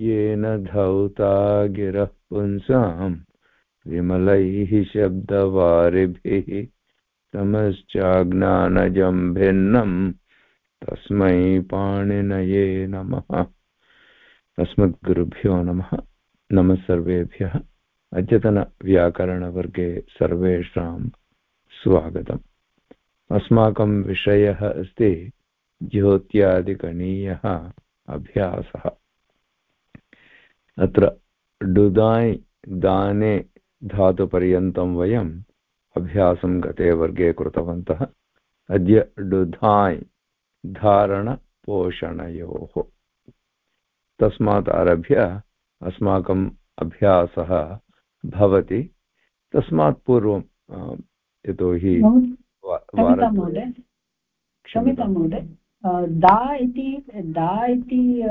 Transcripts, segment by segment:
येन धौता गिरः पुंसां विमलैः शब्दवारिभिः तमश्चाज्ञानजं भिन्नं तस्मै पाणिनये नमः। अस्मद्गुरुभ्यो नमः। नमः सर्वेभ्यः। अद्यतनव्याकरणवर्गे सर्वेषां स्वागतम्। अस्माकं विषयः अस्ति ज्योत्यादिकणीयः अभ्यासः। अत्र डुदाय् दाने धातुपर्यन्तं वयम् अभ्यासं गते वर्गे कृतवन्तः। अद्य डुधाय् धारणपोषणयोः। तस्मात् आरभ्य अस्माकम् अभ्यासः भवति। तस्मात् पूर्वं यतोहि क्षम्यतां महोदय। दा इति दा इति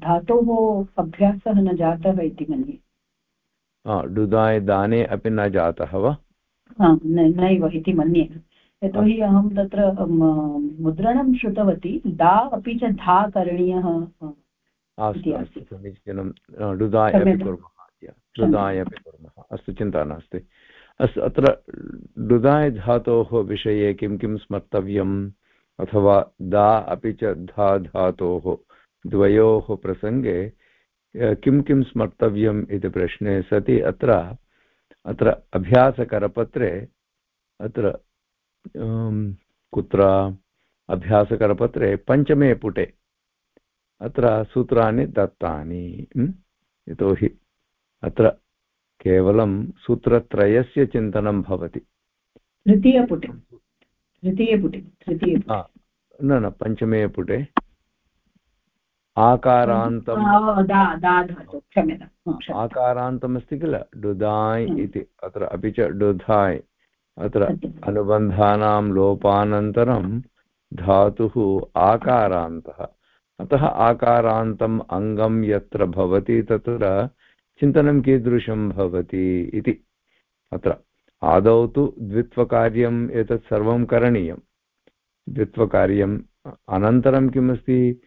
धातोः अभ्यासः न जातः इति मन्ये। डुदाय् दाने अपि न जातः वा? नैव इति मन्ये। यतोहि अहं तत्र मुद्रणं श्रुतवती। दा अपि च धा करणीयः समीचीनं। डुदाय् अपि कुर्मः डुदाय् अपि कुर्मः। अस्तु चिन्ता नास्ति। अस्तु अत्र डुदाय् धातोः विषये किं किं स्मर्तव्यम्? अथवा दा अपि च धा धातोः द्वयोः प्रसङ्गे किं किं स्मर्तव्यम् इति प्रश्ने सति अत्र अत्र अभ्यासकरपत्रे अत्र कुत्र अभ्यासकरपत्रे पञ्चमे पुटे अत्र सूत्राणि दत्तानि यतोहि अत्र केवलं सूत्रत्रयस्य चिन्तनं भवति। तृतीयपुटे तृतीयपुटे तृतीय न न पञ्चमे पुटे। आकारान्तम् आकारान्तमस्ति किल? डुदाय् इति अत्र अपि च डुधाय् अत्र अनुबन्धानां लोपानन्तरं धातुः आकारान्तः। अतः आकारान्तम् अङ्गं यत्र भवति तत्र चिन्तनं कीदृशं भवति इति। अत्र आदौ तु द्वित्वकार्यम् एतत् सर्वं करणीयं द्वित्वकार्यम् अनन्तरं किमस्ति?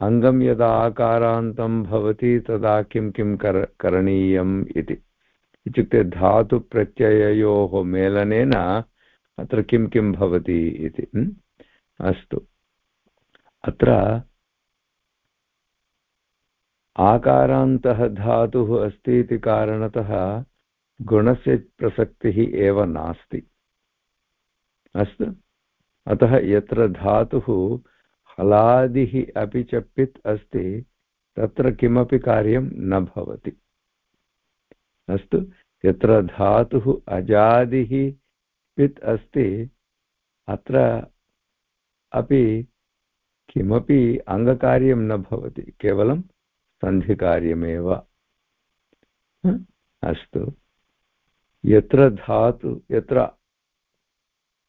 अङ्गं यदा आकारान्तं भवति तदा किं किं कर, करणीयम् इति। इत्युक्ते धातुप्रत्यययोः मेलनेन अत्र किं किं भवति इति अस्तु। अत्र आकारान्तः धातुः अस्ति इति कारणतः गुणस्य प्रसक्तिः एव नास्ति। अस्तु? अतः यत्र धातुः हलादिः अपि च पित् अस्ति, तत्र किमपि कार्यं न भवति। अस्तु, यत्र धातुः अजादिः पित् अस्ति, अत्र अपि किमपि अङ्गकार्यं न भवति, केवलं सन्धिकार्यमेव। अस्तु। यत्र धातु, यत्र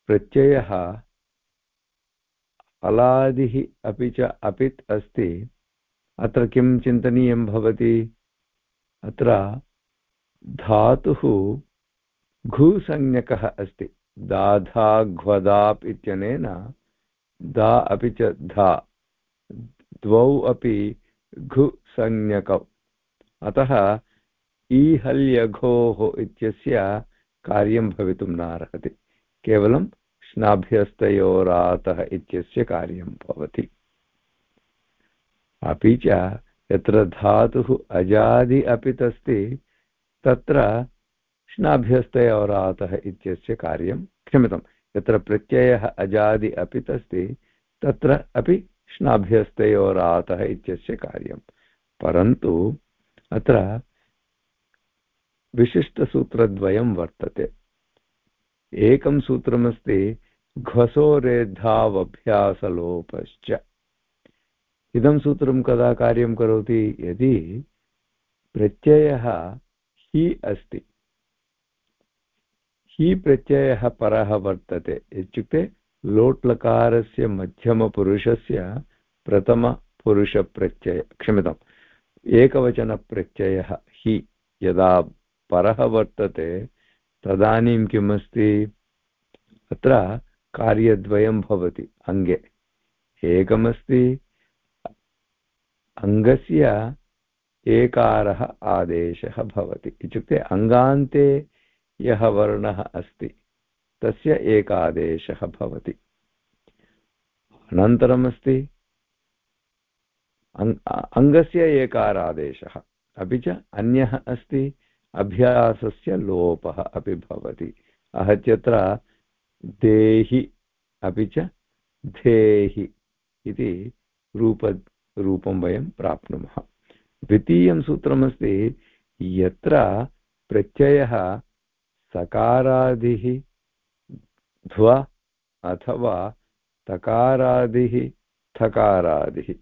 प्रत्ययः अलादिः अपि च अपित् अस्ति। अत्र किं चिन्तनीयं भवति? अत्र धातुः घुसंज्ञकः अस्ति। दाधा इत्यनेन दा अपि च धा। द्वौ अपि घुसंज्ञकौ। अतः ईहल्यघोः इत्यस्य कार्यं भवितुं नार्हति। केवलं स्नाभ्यस्तयोरातः इत्यस्य कार्यं भवति। अपि च यत्र धातुः अजादि अपित् अस्ति तत्र स्नाभ्यस्तयोरातः इत्यस्य कार्यं क्षम्यतां यत्र प्रत्ययः अजादि अपित् अस्ति तत्र अपि स्नाभ्यस्तयोरातः इत्यस्य कार्यं। परन्तु अत्र विशिष्टसूत्रद्वयं वर्तते। एकं सूत्रमस्ति घ्वसोरेद्धावभ्यासलोपश्च इदं सूत्रं कदा कार्यं करोति? यदि प्रत्ययः हि अस्ति। हि प्रत्ययः परः वर्तते। इत्युक्ते लोट्लकारस्य मध्यमपुरुषस्य प्रथमपुरुषप्रत्यय, क्षम्यताम्, एकवचनप्रत्ययः हि यदा परः वर्तते तदानीं किम् अस्ति? अत्र कार्यद्वयं भवति, अङ्गे। एकमस्ति, अङ्गस्य एकारः आदेशः भवति। इत्युक्ते अङ्गान्ते यः वर्णः अस्ति, तस्य एकादेशः भवति। अनन्तरमस्ति अङ्गस्य एकारादेशः। अपि च अन्यः अस्ति अभ्यासस्य लोपः अपि भवति। आहत्यत्र देहि अपि च धेहि इति रूप, रूपं वयं प्राप्नुमः। द्वितीयं सूत्रमस्ति, यत्र प्रत्ययः सकारादिः ध्व अथवा तकारादिः थकारादिः।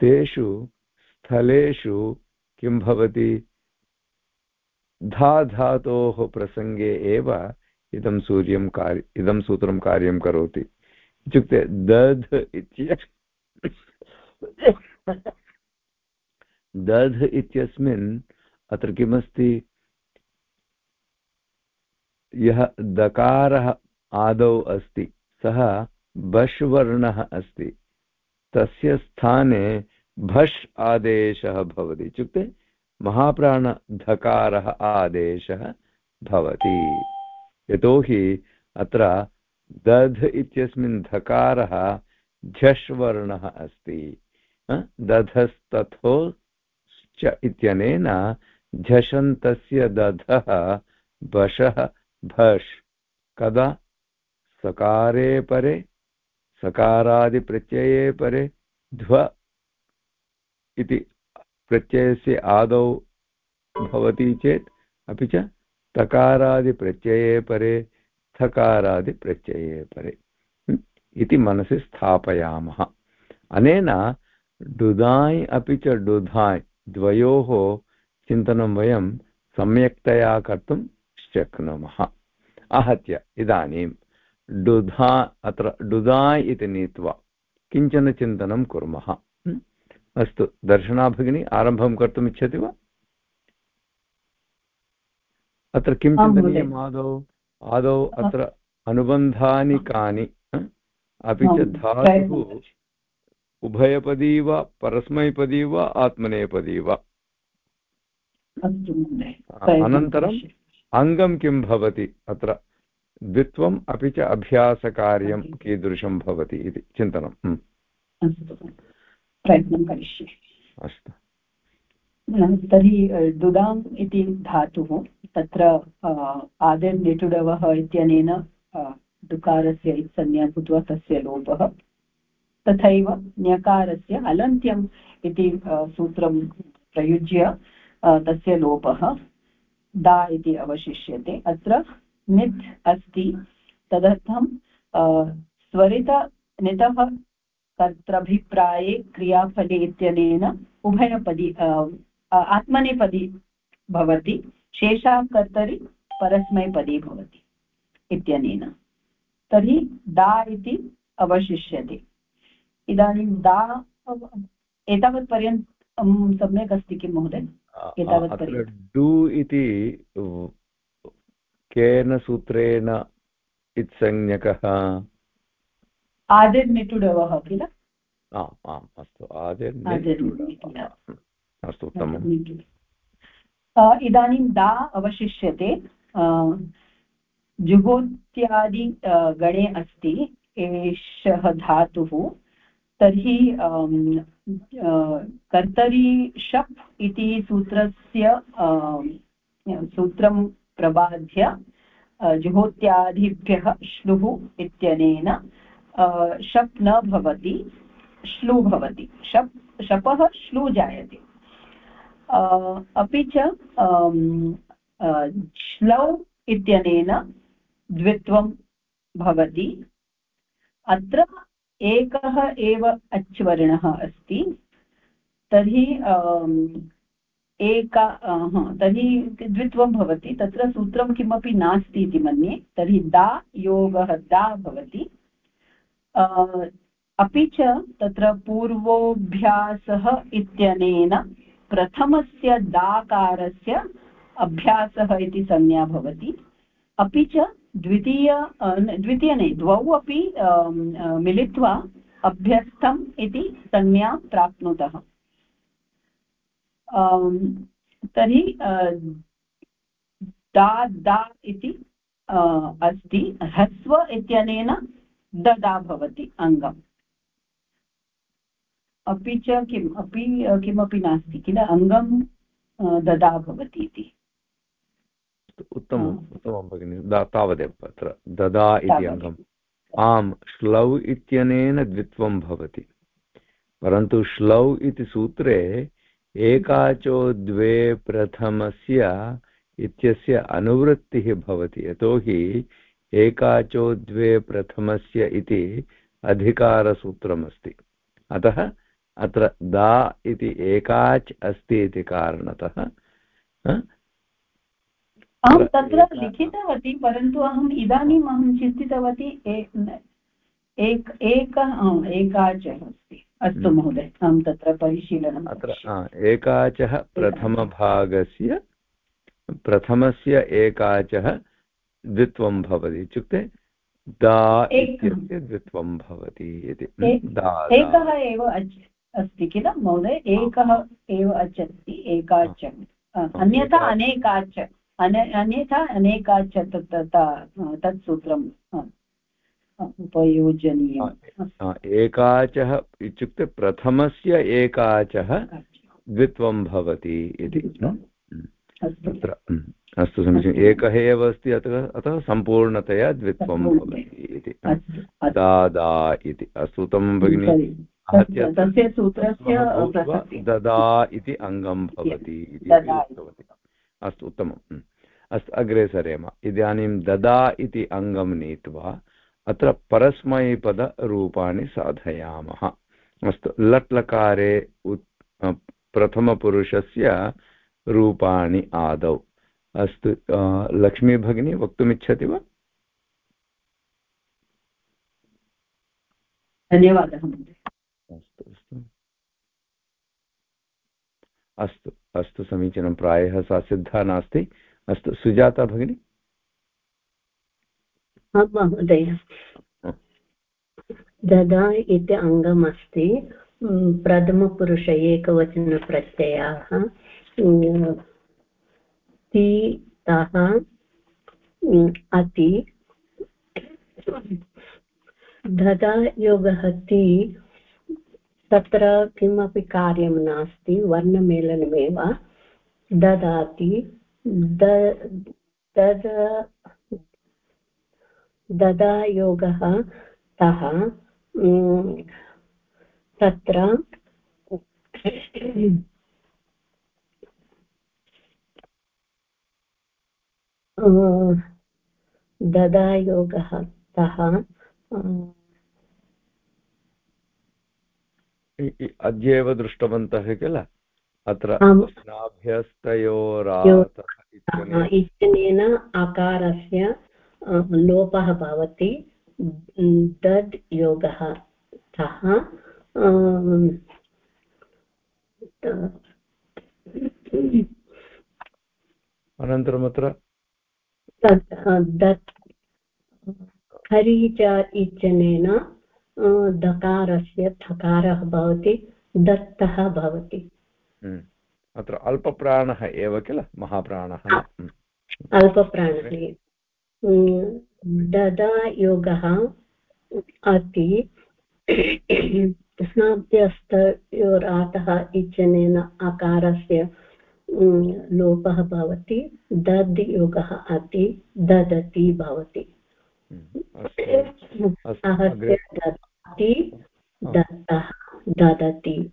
तेषु स्थलेषु किं भवति? धा धातोः प्रसङ्गे एव इदं सूर्यं कार्य, इदं सूत्रं कार्यं करोति। इत्युक्ते दध् इत्य दध् इत्यस्मिन् अत्र किमस्ति? यः दकारः आदौ अस्ति, सः बश् वर्णः अस्ति। तस्य स्थाने भष् आदेशः भवति। इत्युक्ते महाप्राणधकारः आदेशः भवति। यतोहि अत्र दध् इत्यस्मिन् धकारः झष् वर्णः अस्ति दधस्तथो च इत्यनेन झषन्तस्य दधः भष्। कदा? सकारे परे, सकारादिप्रत्यये परे, ध्व इति प्रत्ययस्य आदौ भवति चेत् अपि च तकारादिप्रत्यये परे, थकारादिप्रत्यये परे। इति मनसि स्थापयामः। अनेन डुदाय् अपि च डुधाय् द्वयोः चिन्तनं वयं सम्यक्तया कर्तुं शक्नुमः। आहत्य इदानीं डुधा अत्र डुदाय् इति नीत्वा किंचन चिन्तनं कुर्मः। अस्तु दर्शना भगिनी आरम्भं कर्तुम् इच्छति वा? अत्र किं चिन्तनीयम् आदौ? आदौ अत्र अनुबन्धानि कानि अपि च धातुः उभयपदी वा परस्मैपदी वा आत्मनेपदी वा? अनन्तरम् अङ्गं किं भवति अत्र? द्वित्वम् अपि च अभ्यासकार्यं कीदृशं भवति इति चिन्तनम् अस्तु प्रयत्नं करिष्ये। अस्तु। तर्हि दुदाम् इति धातुः तत्र आदिर्निटुडवः इत्यनेन दुकारस्य इत्संज्ञा भूत्वा तस्य लोपः। तथैव ञकारस्य अलन्त्यम् इति सूत्रं प्रयुज्य तस्य लोपः दा इति अवशिष्यते। अत्र नित् अस्ति। तदर्थं स्वरित नितः कर्तृभिप्राये क्रियाफले इत्यनेन उभयपदी आत्मनेपदी भवति शेषा कर्तरि परस्मैपदी भवति इत्यनेन। तर्हि दा इति अवशिष्यते। इदानीं दा एतावत्पर्यन्तं सम्यक् अस्ति किं महोदय? एतावत्पर्यन्तं। डु इति केन सूत्रेण इत्संज्ञकः? आदिर्निटुडवः किल? आम् आम् अस्तु अस्तु उत्तमम्। इदानीं दा अवशिष्यते। जुहोत्यादि गणे अस्ति एषः धातुः। तर्हि कर्तरी शप् इति सूत्रस्य सूत्रं प्रबाध्य जुहोत्यादिभ्यः श्लुः इत्यनेन शप् न भवति, श्लु भवति। शप्, शपः श्लु जायते। अपि च श्लौ इत्यनेन द्वित्वं भवति। अत्र एकः एव अच्वर्णः अस्ति। तर्हि एका तर्हि द्वित्वं भवति। तत्र सूत्रं किमपि नास्ति इति मन्ये। तर्हि दा योगः दा भवति। अपि च तत्र पूर्वोऽभ्यासः इत्यनेन प्रथमस्य दाकारस्य अभ्यासः इति संज्ञा भवति। अपि च द्वितीय द्वितीयने द्वौ अपि मिलित्वा अभ्यस्तम् इति संज्ञां प्राप्नुतः। तर्हि दा दा इति अस्ति। ह्रस्व इत्यनेन ददा भवति अङ्गम् अपि च किम् अपि किमपि नास्ति किल अङ्गं ददा भवति इति। उत्तमम् उत्तमं भगिनि तावदेव अत्र ददा इति अङ्गम् आम् श्लौ इत्यनेन द्वित्वं भवति। परन्तु श्लौ इति सूत्रे एकाचो द्वे प्रथमस्य इत्यस्य अनुवृत्तिः भवति यतोहि एकाचो द्वे प्रथमस्य इति अधिकारसूत्रमस्ति। अतः अत्र दा इति एकाच् अस्ति इति कारणतः अहं तत्र लिखितवती परन्तु अहम् इदानीम् अहं चिन्तितवती एक एकः एकाचः अस्ति। अस्तु हम्म। महोदय अहं तत्र परिशीलनम् अत्र एकाचः प्रथमभागस्य प्रथमस्य एकाचः द्वित्वं भवति इत्युक्ते दा इत्यस्य द्वित्वं भवति इति। एकः एव अस्ति किल महोदय? एकः एव अच् अस्ति एकाच अन्यथा अनेकाच अन्यथा अनेकाच तत् सूत्रं उपयोजनीयम्। एकाचः इत्युक्ते प्रथमस्य एकाचः द्वित्वं भवति इति तत्र अस्तु समीचीनम् एकः एव अस्ति अतः अतः सम्पूर्णतया द्वित्वं भवति इति। दादा इति। अस्तु उत्तमं भगिनि तस्य सूत्रस्य ददा इति अङ्गं भवति इति अस्तु उत्तमम्। अस्तु अग्रे सरेम। इदानीं ददा इति अङ्गं नीत्वा अत्र परस्मैपदरूपाणि साधयामः। अस्तु लट् लकारे प्रथमपुरुषस्य रूपाणि आदौ। अस्तु लक्ष्मीभगिनी वक्तुमिच्छति वा? धन्यवादः अस्तु अस्तु। अस्तु अस्तु समीचीनं प्रायः सा सिद्धा नास्ति। अस्तु सुजाता भगिनी? महोदय। ददा इति अङ्गमस्ति। प्रथमपुरुष एकवचनप्रत्ययाः। ति तः अति ददा योगः ति तत्र किमपि कार्यं नास्ति, वर्णमेलनमेव, ददाति तद् ददा योगः तः तत्र ददा योगः तः अद्य एव दृष्टवन्तः किल? अत्र इत्यनेन आकारस्य लोपः भवति। दद् योगः सः अनन्तरम् अत्र दत् खरीच इत्यनेन दकारस्य थकारः भवति दत्तः भवति। हम्म। अत्र अल्पप्राणः एव किल? महाप्राणः। हम्म। अल्पप्राणः ददा योगः अति स्नाभ्यस्तयोरातः इत्यनेन आकारस्य लोपः भवति दद् योगः अति ददति भवति। हम्म। ददाति दत्तः ददति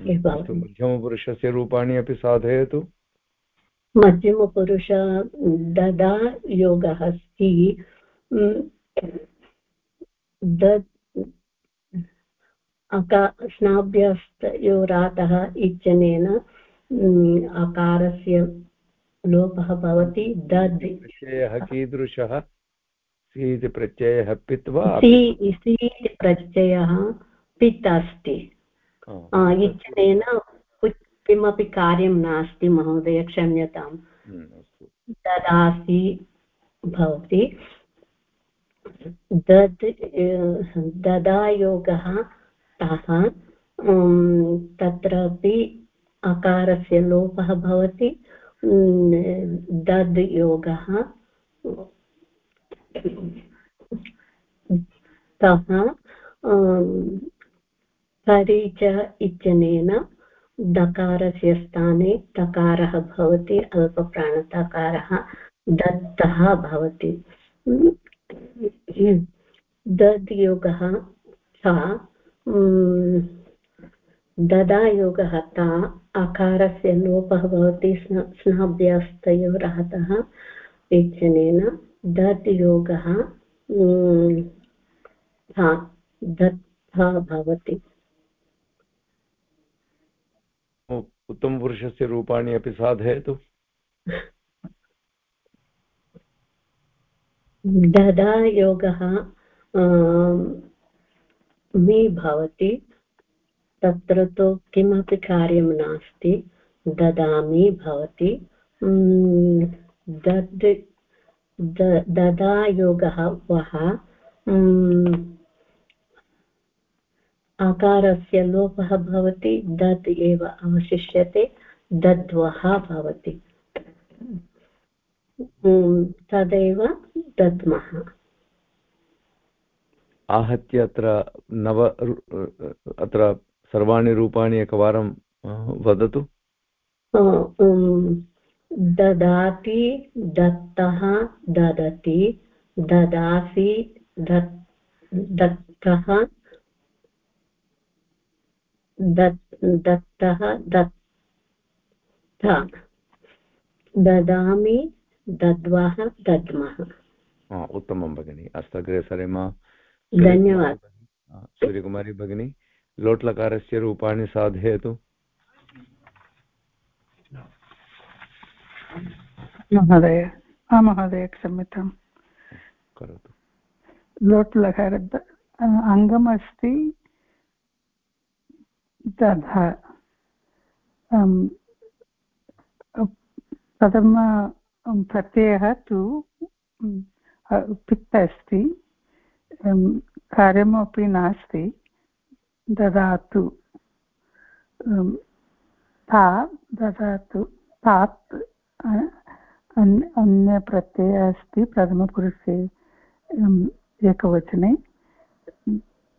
मध्यमपुरुषस्य रूपाणि अपि साधयतु। मध्यमपुरुष ददा योगः अस्ति स्नाभ्यस्तयोरातः इत्यनेन आकारस्य लोपः भवति दद् प्रत्ययः कीदृशः सि इति प्रत्ययः पित् वा सि प्रत्ययः पित् अस्ति इत्यनेन किमपि कार्यं नास्ति महोदय क्षम्यताम्। ददासि भवति। दद् ददायोगः तः तत्रापि अकारस्य लोपः भवति। दद् योगः। तः परीच इत्यनेन दकारस्य स्थाने तकारः भवति, अल्पप्राणतकारः दत्तः भवति। दद् योगः सा ता आकारस्य लोपः भवति स्नाभ्यस्तयोरहतः इत्यनेन दत् योगः दत्ता भवति। उत्तमपुरुषस्य रूपाणि अपि साधयतु। ददा योगः मी भवति। तत्र तु किमपि कार्यं नास्ति, ददामि भवति। दद् ददा योगः वः आकारस्य लोपः भवति दत् एव अवशिष्यते, दद्वः भवति। तदेव दद्मः। आहत्य अत्र नव अत्र सर्वाणि रूपाणि एकवारं वदतु। ददाति दत्तः ददति ददासि दत्तः दत्तः दत्ता। ददामि दद्वः दद्मः। उत्तमं भगिनि। अस्तु अग्रे सरेम। धन्यवादः। सूर्यकुमारी भगिनी लोट्लकारस्य रूपाणि साधयतु। महोदय महोदय क्षम्यतां करोतु। लोट् लकार अङ्गमस्ति तथा प्रथम प्रत्ययः तु पित्त अस्ति कार्यमपि नास्ति। ददातु। ता, ददातु। तात् अन्यप्रत्ययः अस्ति, प्रथमपुरुषे। एकवचने।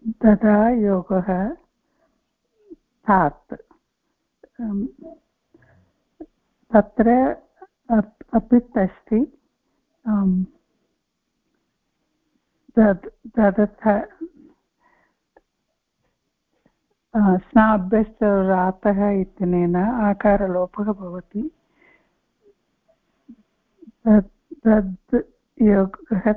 ददा योगः तात् तत्र अपित् अस्ति ददथ स्नाभ्यश्च रातः इत्यनेन आकारलोपः भवति। तद् योगः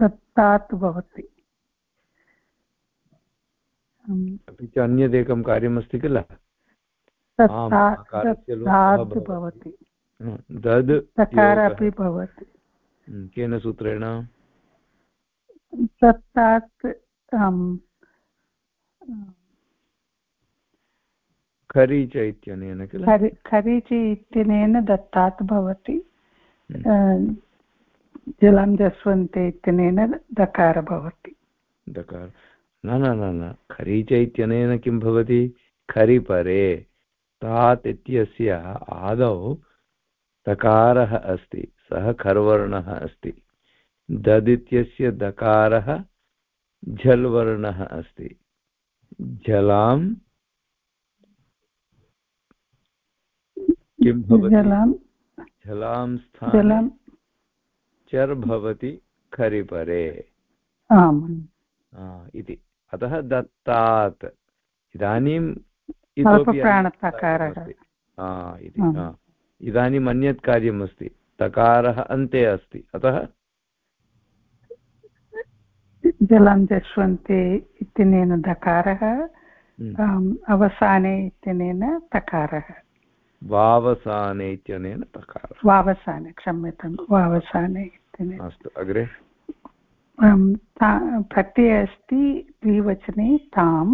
दत्तात् भवति। अपि च अन्यदेकं कार्यमस्ति किल? भवति। दद् अपि भवति। केन सूत्रेण? दत्तात् खरीच इत्यनेन किल? खरीच इत्यनेन दत्तात् भवति। जलं जस्वन्ते इत्यनेन दकार भवति। दकार। न न न न खरीच इत्यनेन किं भवति? खरिपरे तात् इत्यस्य आदौ तकारः अस्ति सः खर्वर्णः अस्ति। दद् इत्यस्य दकारः झल् वर्णः अस्ति। झलां किं भवति? झलां। स्थाने चर् भवति खरिपरे इति। अतः दत्तात्। इदानीम् इतोपि इदानीम् अन्यत् कार्यम् अस्ति तकारः अन्ते अस्ति। अतः जलं जश्वन्ते इत्यनेन दकारः हम्म। अवसाने इत्यनेन तकारः। वावसाने इत्यनेन तकारः। वावसाने क्षम्यतां वावसाने इत्यनेन। अस्तु अग्रे। प्रत्ययः अस्ति द्विवचने तां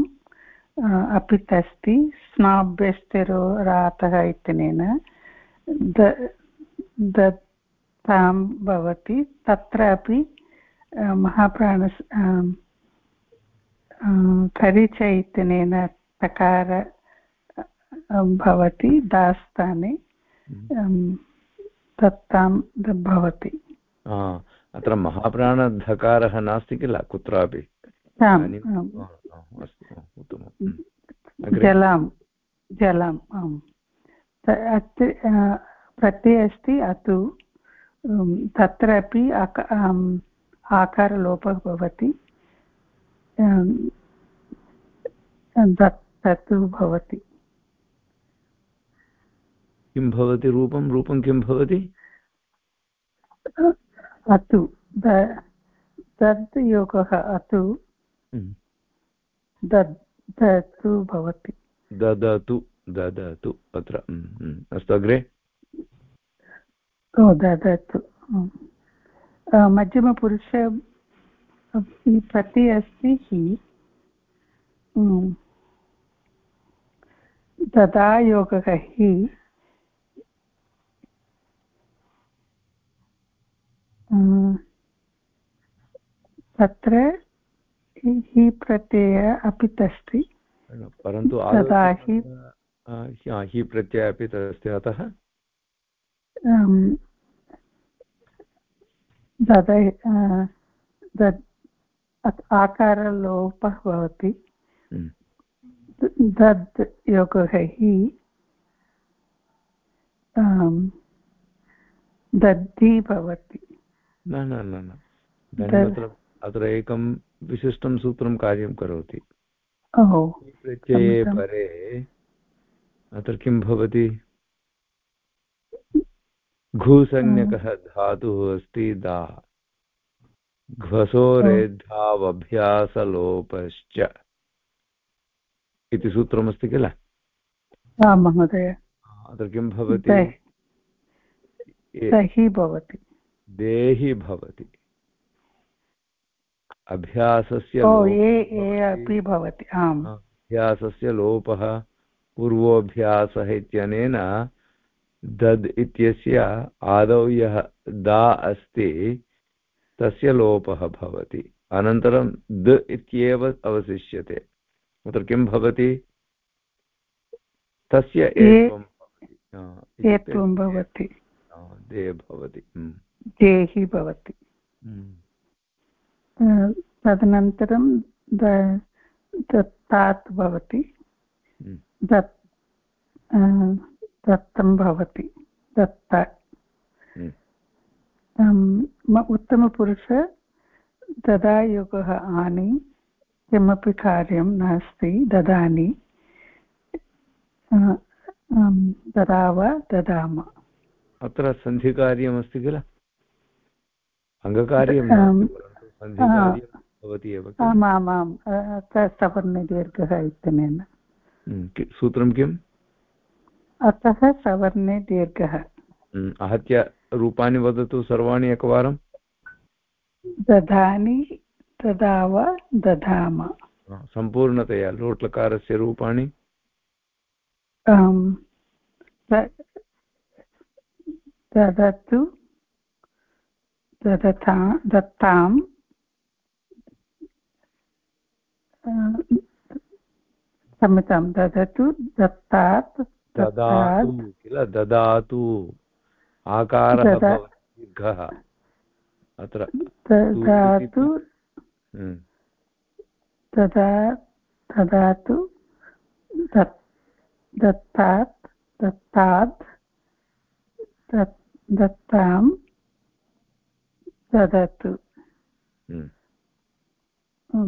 अपित् अस्ति स्नाभ्यस्तिरो रातः इत्यनेन दत्तां भवति तत्र अपि महाप्राण खरिच इत्यनेन तकार भवति दास्थाने दत्तां भवति। अत्र महाप्राणधकारः नास्ति किल? कुत्रापि? जलं जलम् आम्। प्रत्यये अस्ति अतु तत्रापि आकारलोपः भवति। तत्तु भवति। किं भवति रूपं? रूपं किं भवति? अतु तद् योगः अतु। ददतु भवति ददतु ददतु अत्र हम्म, हम्म। अस्तु अग्रे ओ ददतु मध्यमपुरुष प्रति अस्ति हि तदा योगः हि तत्र हि प्रत्यय अपि अस्ति परन्तु तदा हि हि प्रत्यय अपि अस्ति अतः आकारलोपः भवति दद् योगः हि दद्धि भवति न न न न. अत्र एकं विशिष्टं सूत्रं कार्यं करोति. प्रत्यये परे अत्र किं भवति? घुसंज्ञकः धातुः अस्ति दा। घसोरेद्धावभ्यासलोपश्च इति सूत्रमस्ति किल? महोदय। अत्र किं भवति? भवति। देहि भवति। अभ्यासस्य अपि भवति आम्। अभ्यासस्य लोपः पूर्वोऽभ्यासः इत्यनेन दद् इत्यस्य आदौ यः दा अस्ति तस्य लोपः भवति। अनन्तरं द इत्येव अवशिष्यते। तत्र किं भवति? तस्य एत्वं भवति। दे भवति। देहि भवति। हम्म। तदनन्तरं दत्तात् भवति। हम्म। दत् दत्तं भवति। दत्त। हम्म। उत्तमपुरुष ददा युगः आनि किमपि कार्यं नास्ति ददानि ददाव ददाम। अत्र सन्धिकार्यमस्ति किल? अङ्गकार्यं भवति एव आमामाम् सवर्णदीर्घः इत्यनेन। सूत्रं किम्? अतः सवर्णे दीर्घः आहत्य रूपाणि वदतु सर्वाणि एकवारं। दधानि ददाव दधाम। सम्पूर्णतया लोट्लकारस्य रूपाणि। ददतु ददता दत्तां क्षम्यतां ददतु दत्तात् ददातु किल? ददातु। आकारः दीर्घः। अत्र ददातु हम्म। ददा ददातु दत्तात् दत्तात् दत्तां ददतु। हम्म।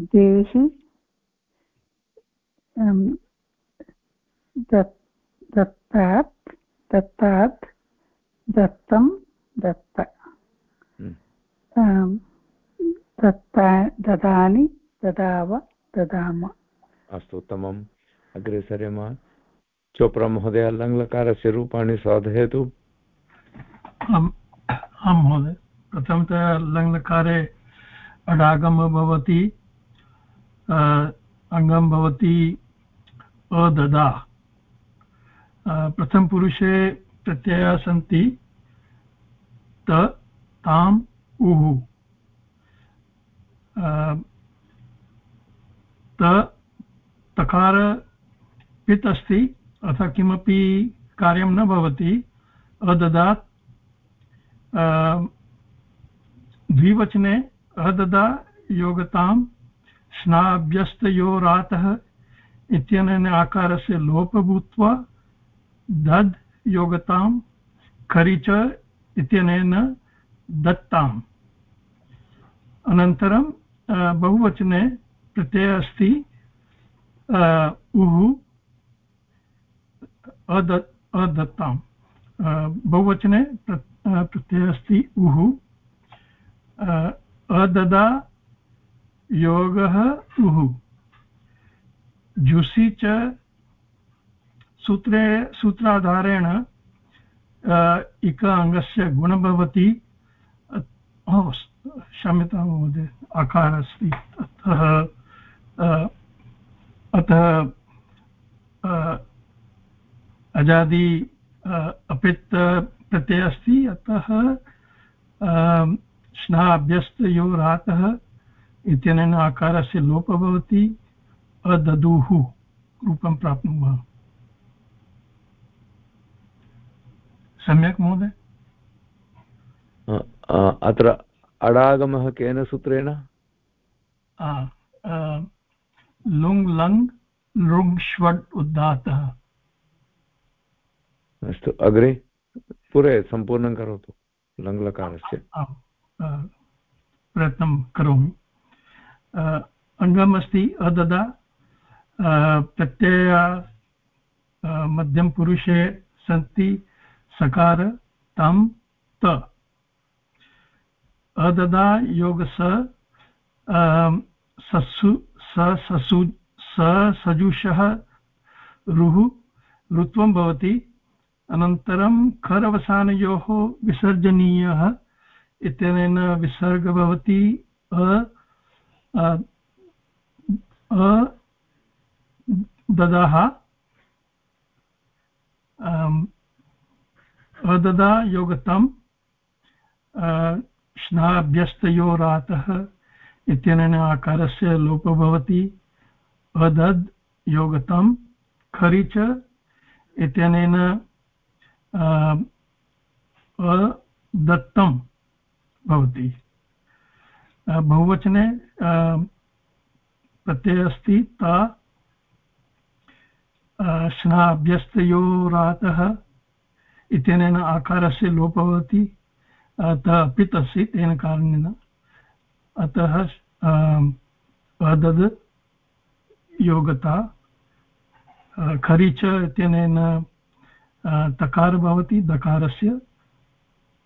देहि दत्तात् दत्तात् दत्तं दत्त। हम्म। दत्ता ददानि ददाव ददाम। अस्तु उत्तमम्। अग्रे सरेम चोप्रा महोदय लङ्लकारस्य रूपाणि साधयतु। आं महोदय। प्रथमतया लङ्लकारे अडागमः भवति अङ्गं भवति, अददा। प्रथमपुरुषे प्रत्ययाः सन्ति त, ताम्, उः। त, तकार पित् अस्ति, अथ किमपि कार्यं न भवति, अददात् द्विवचने अददा योगतां स्नाभ्यस्तयोरातः इत्यनेन आकारस्य लोप भूत्वा दद् योगतां खरिच इत्यनेन दत्ताम्। अनन्तरं बहुवचने प्रत्ययः अस्ति उः अदत् अदत्ताम्। बहुवचने प्रत्ययः अस्ति, उः। अददा योगः उः जुसि च सूत्रे, सूत्राधारेण इक अङ्गस्य गुणः भवति। क्षम्यतां महोदय, आकारः अस्ति। अतः अतः अजादि अपित् प्रत्ययः अस्ति। अतः स्नाभ्यस्तयोरातः इत्यनेन आकारस्य लोपः भवति। अददुः रूपं प्राप्नुमः। सम्यक् महोदय? अत्र अडागमः केन सूत्रेण? लुङ् लङ् लृङ् ष्वड् उद्दातः अस्तु अग्रे पुरे सम्पूर्णं करोतु लङ्लकारस्य। प्रयत्नं करोमि। अङ्गमस्ति अददा प्रत्यय मध्यमपुरुषे सन्ति सकार तं त। अददा योग स ससु स ससु, स सजुषः रुः, ऋत्वं भवति। अनन्तरं खरवसानयोः विसर्जनीयः इत्यनेन विसर्ग भवति अ ददाः। अददा योगतं श्नाभ्यस्तयोरातः इत्यनेन आकारस्य लोपो भवति। अदद् योगतं खरि च इत्यनेन अदत्तं भवति। बहुवचने प्रत्ययः अस्ति ता श्नाभ्यस्तयोरातः इत्यनेन आकारस्य लोपः भवति। अतः पित् अस्ति तेन कारणेन। अतः अदद् योगता खरीच इत्यनेन तकार भवति, दकारस्य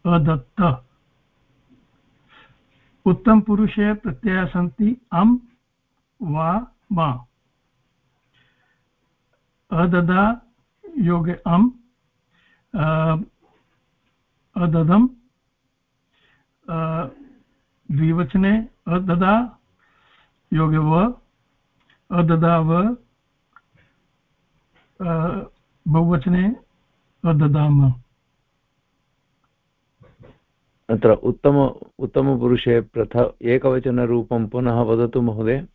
अदत्त। उत्तमपुरुषे प्रत्ययाः सन्ति अम् वा मा। अददा योगे अम् अदधम् द्विवचने अददा योगे व अददाव बहुवचने अददाम। अत्र उत्तम उत्तमपुरुषे प्रथ एकवचनरूपं पुनः वदतु महोदय।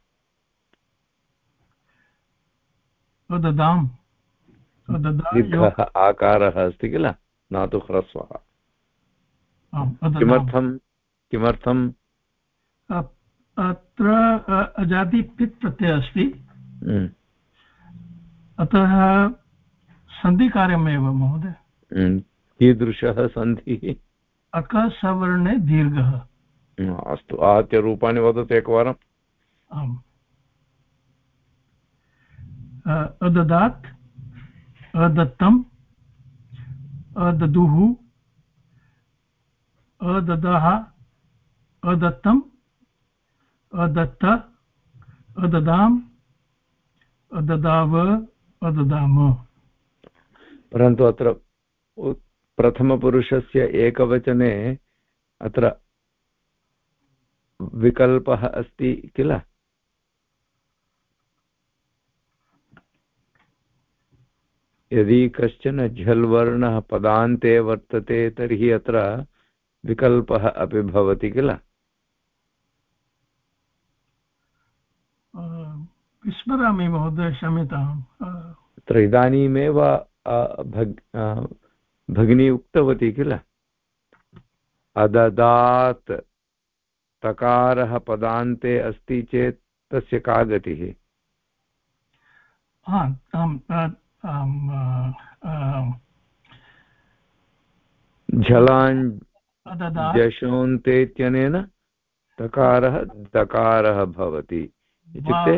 दीर्घः आकारः अस्ति किल? न तु ह्रस्वः किमर्थं? किमर्थम् अत्र अजादि पित् प्रत्ययः अस्ति। हम्म। अतः सन्धिकार्यमेव महोदय। हम्म। कीदृशः सन्धिः? अकसवर्णे दीर्घः। अस्तु। आहत्य रूपाणि वदतु एकवारम्। आम्। अददात् अदत्तम् अददुः अददः अदत्तम् अदत्त अददाम् अददाव अददाम। परन्तु अत्र प्रथमपुरुषस्य एकवचने अत्र विकल्पः अस्ति किल? यदि कश्चन झल् वर्णः पदान्ते वर्तते तर्हि अत्र विकल्पः अपि भवति किल? विस्मरामि महोदय क्षम्यताम्। अत्र इदानीमेव भग् भगिनी उक्तवती किल? अददात् तकारः पदान्ते अस्ति चेत् तस्य का गतिः? झलान् जशोन्ते इत्यनेन तकारः दकारः भवति इत्युक्ते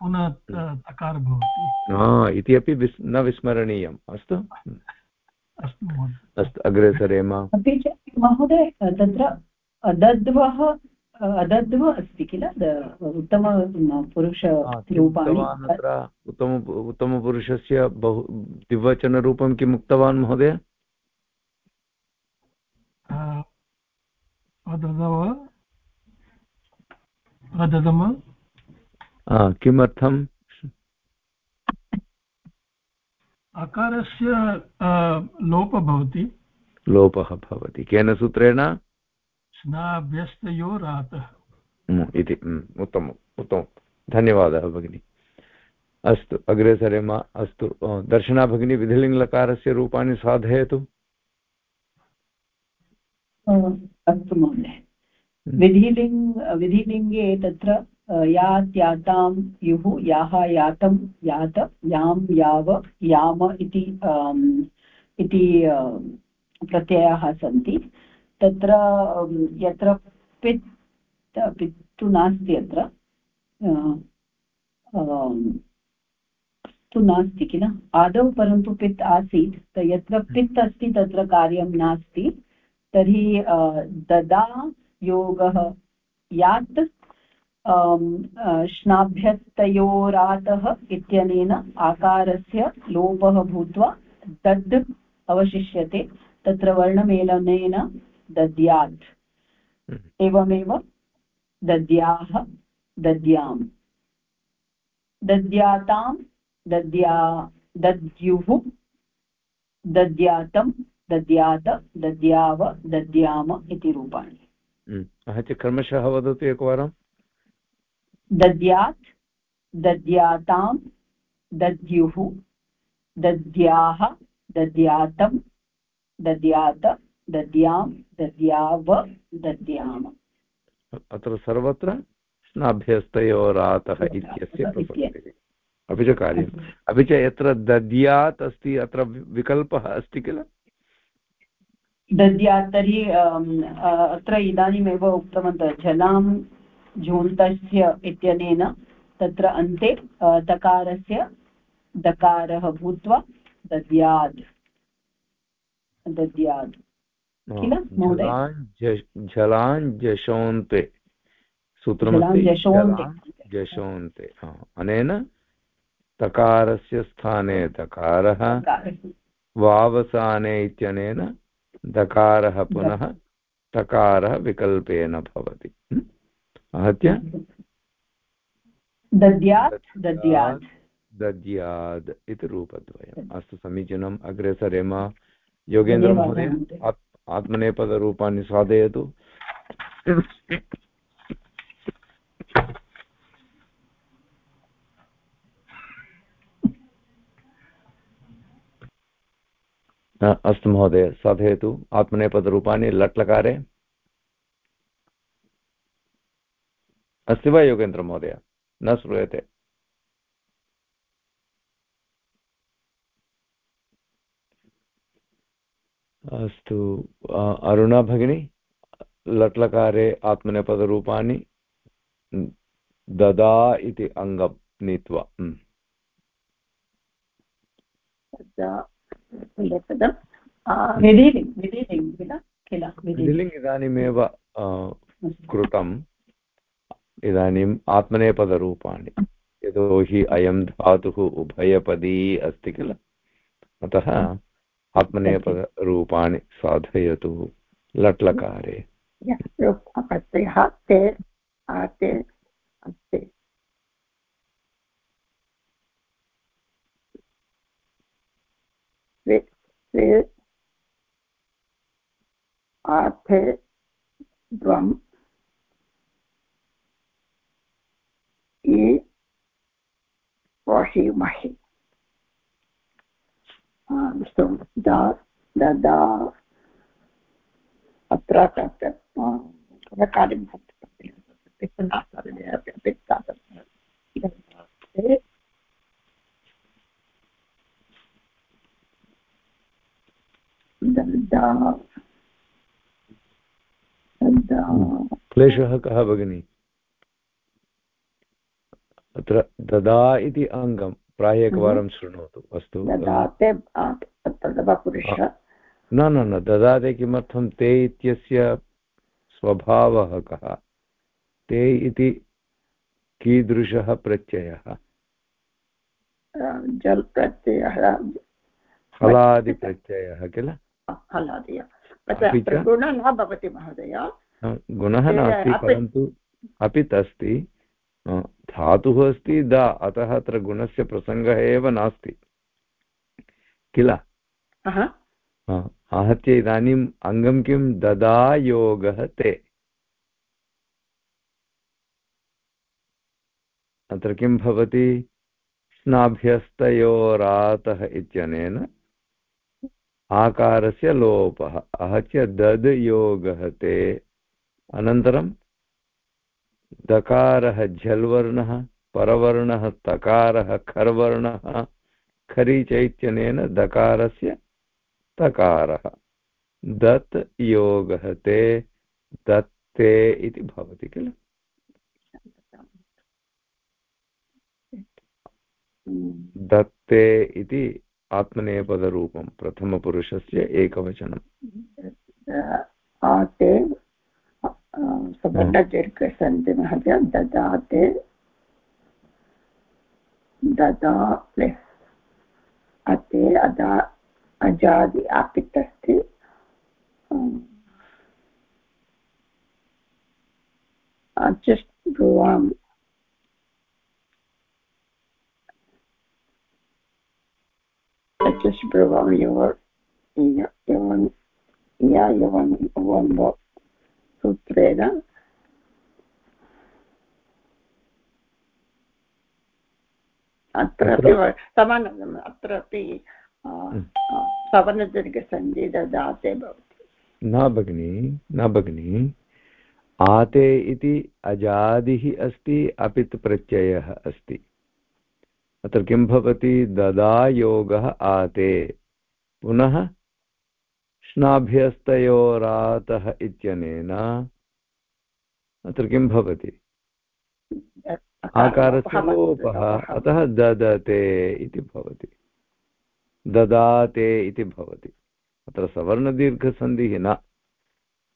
पुनः तकारः भवति। इति अपि विस् न विस्मरणीयम् अस्तु। अस्तु अग्रे सरेम अपि च महोदय तत्र अदध्वः अदध्व अस्ति किल? उत्तम पुरुषरूपाणि उत्तम उत्तमपुरुषस्य बहु द्विवचनरूपं किम् उक्तवान् महोदय? किमर्थम्? अकारस्य लोपः भवति। लोपः भवति। केन सूत्रेण? स्नाभ्यस्तयोरातः इति उत्तमम् उत्तमं धन्यवादः भगिनि। अस्तु अग्रे सरेम अस्तु। दर्शना भगिनी विधिलिङ्गलकारस्य रूपाणि साधयतु। अस्तु महोदय। विधिलिङ्ग् विधिलिङ्गे तत्र यात् यातां युः याः यातं यात यां याव याम इति इति प्रत्ययाः सन्ति। तत्र यत्र पित् पित् तु नास्ति अत्र तु नास्ति किल? आदौ परन्तु पित् आसीत्। यत्र पित् अस्ति तत्र कार्यं नास्ति। तर्हि ददा योगः यात् श्नाभ्यस्तयोरातः इत्यनेन आकारस्य लोपः भूत्वा दद् अवशिष्यते तत्र वर्णमेलनेन दद्यात् हम्म। एवमेव दद्याः दद्याम् दद्यातां दद्या दद्युः दद्यातं दद्यात दद्याव दद्याम इति रूपाणि हम्म। च क्रमशः वदतु एकवारं दद्यात् दद्यातां दद्युः दद्याः दद्यातं दद्यात दद्यां दद्याव दद्याम। अत्र सर्वत्र स्नाभ्यस्तयोरातः इत्यस्य अपि च कार्यम् अपि च यत्र दद्यात् अस्ति अत्र विकल्पः अस्ति किल? दद्यात् तर्हि अत्र इदानीमेव उक्तवन्तः जलां झून्तस्य इत्यनेन तत्र अन्ते तकारस्य दकारः भूत्वा दद्यात्। दद्यात्। किल महोदय? झलान् जशोन्ते। सूत्रं जशोन्ते। अनेन तकारस्य स्थाने तकारः वावसाने इत्यनेन दकारः पुनः तकारः विकल्पेन भवति। आहत्य? दद्यात् दद्यात् दद्याद् इति रूपद्वयम्। अस्तु समीचीनम्। अग्रे सरेम योगेन्द्रमहोदय आत्मनेपदरूपाणि साधयतु। अस्तु महोदय साधयतु। आत्मनेपदरूपाणि लट्लकारे। अस्ति वा योगेन्द्रमहोदय न श्रूयते। अस्तु अरुणा भगिनी लट्लकारे आत्मनेपदरूपाणि ददा इति अङ्गं नीत्वा। विधिलिङ्ग् इदानीमेव कृतम्। इदानीम् आत्मनेपदरूपाणि। यतोहि अयं धातुः उभयपदी अस्ति किल? अतः आत्मनेपदरूपाणि साधयतु लट्लकारे। प्रत्ययः आर्थे द्वम्। इ वशिमहि दा ददा अत्र कार्यं क्लेशः कः भगिनि अत्र ददा इति अङ्गं। प्राय एकवारं हम्म। शृणोतु। अस्तु न न न ददाते किमर्थं ते इत्यस्य स्वभावः कः? ते इति कीदृशः प्रत्ययः? जल् प्रत्ययः हलादिप्रत्ययः किल? गुणः नास्ति परन्तु अपित् अस्ति धातुः अस्ति द अतः अत्र गुणस्य प्रसङ्गः एव नास्ति। किल? आहत्य इदानीम् अङ्गं किं? ददा योगः ते। अत्र किं भवति? स्नाभ्यस्तयोरातः इत्यनेन आकारस्य लोपः। आहत्य दद् योगः ते। अनन्तरं दकारः झल्वर्णः, परवर्णः तकारः खर्वर्णः खरि चैत्यनेन दकारस्य तकारः। दत् योगः ते दत्ते इति भवति किल? दत्ते इति आत्मनेपदरूपं, प्रथमपुरुषस्य एकवचनम् सवर्णदीर्घसन्धि महोदय ददाते ददा प्लस् अते अदा अजादि आपित् अस्ति just ब्रुवाम् just ब्रुवाम् your yavan ya yavan one सूत्रेण अत्रापि समानम् अत्रापि सवर्णदीर्घसन्धि ददाते भवति। न भगिनि न भगिनि। आते इति अजादिः अस्ति अपित् प्रत्ययः अस्ति। अत्र किं भवति? ददा योगः आते। पुनः कृष्णाभ्यस्तयोरातः इत्यनेन अत्र किं भवति? आकारस्य लोपः अतः ददते इति भवति। ददाते इति भवति। अत्र सवर्णदीर्घसन्धिः न।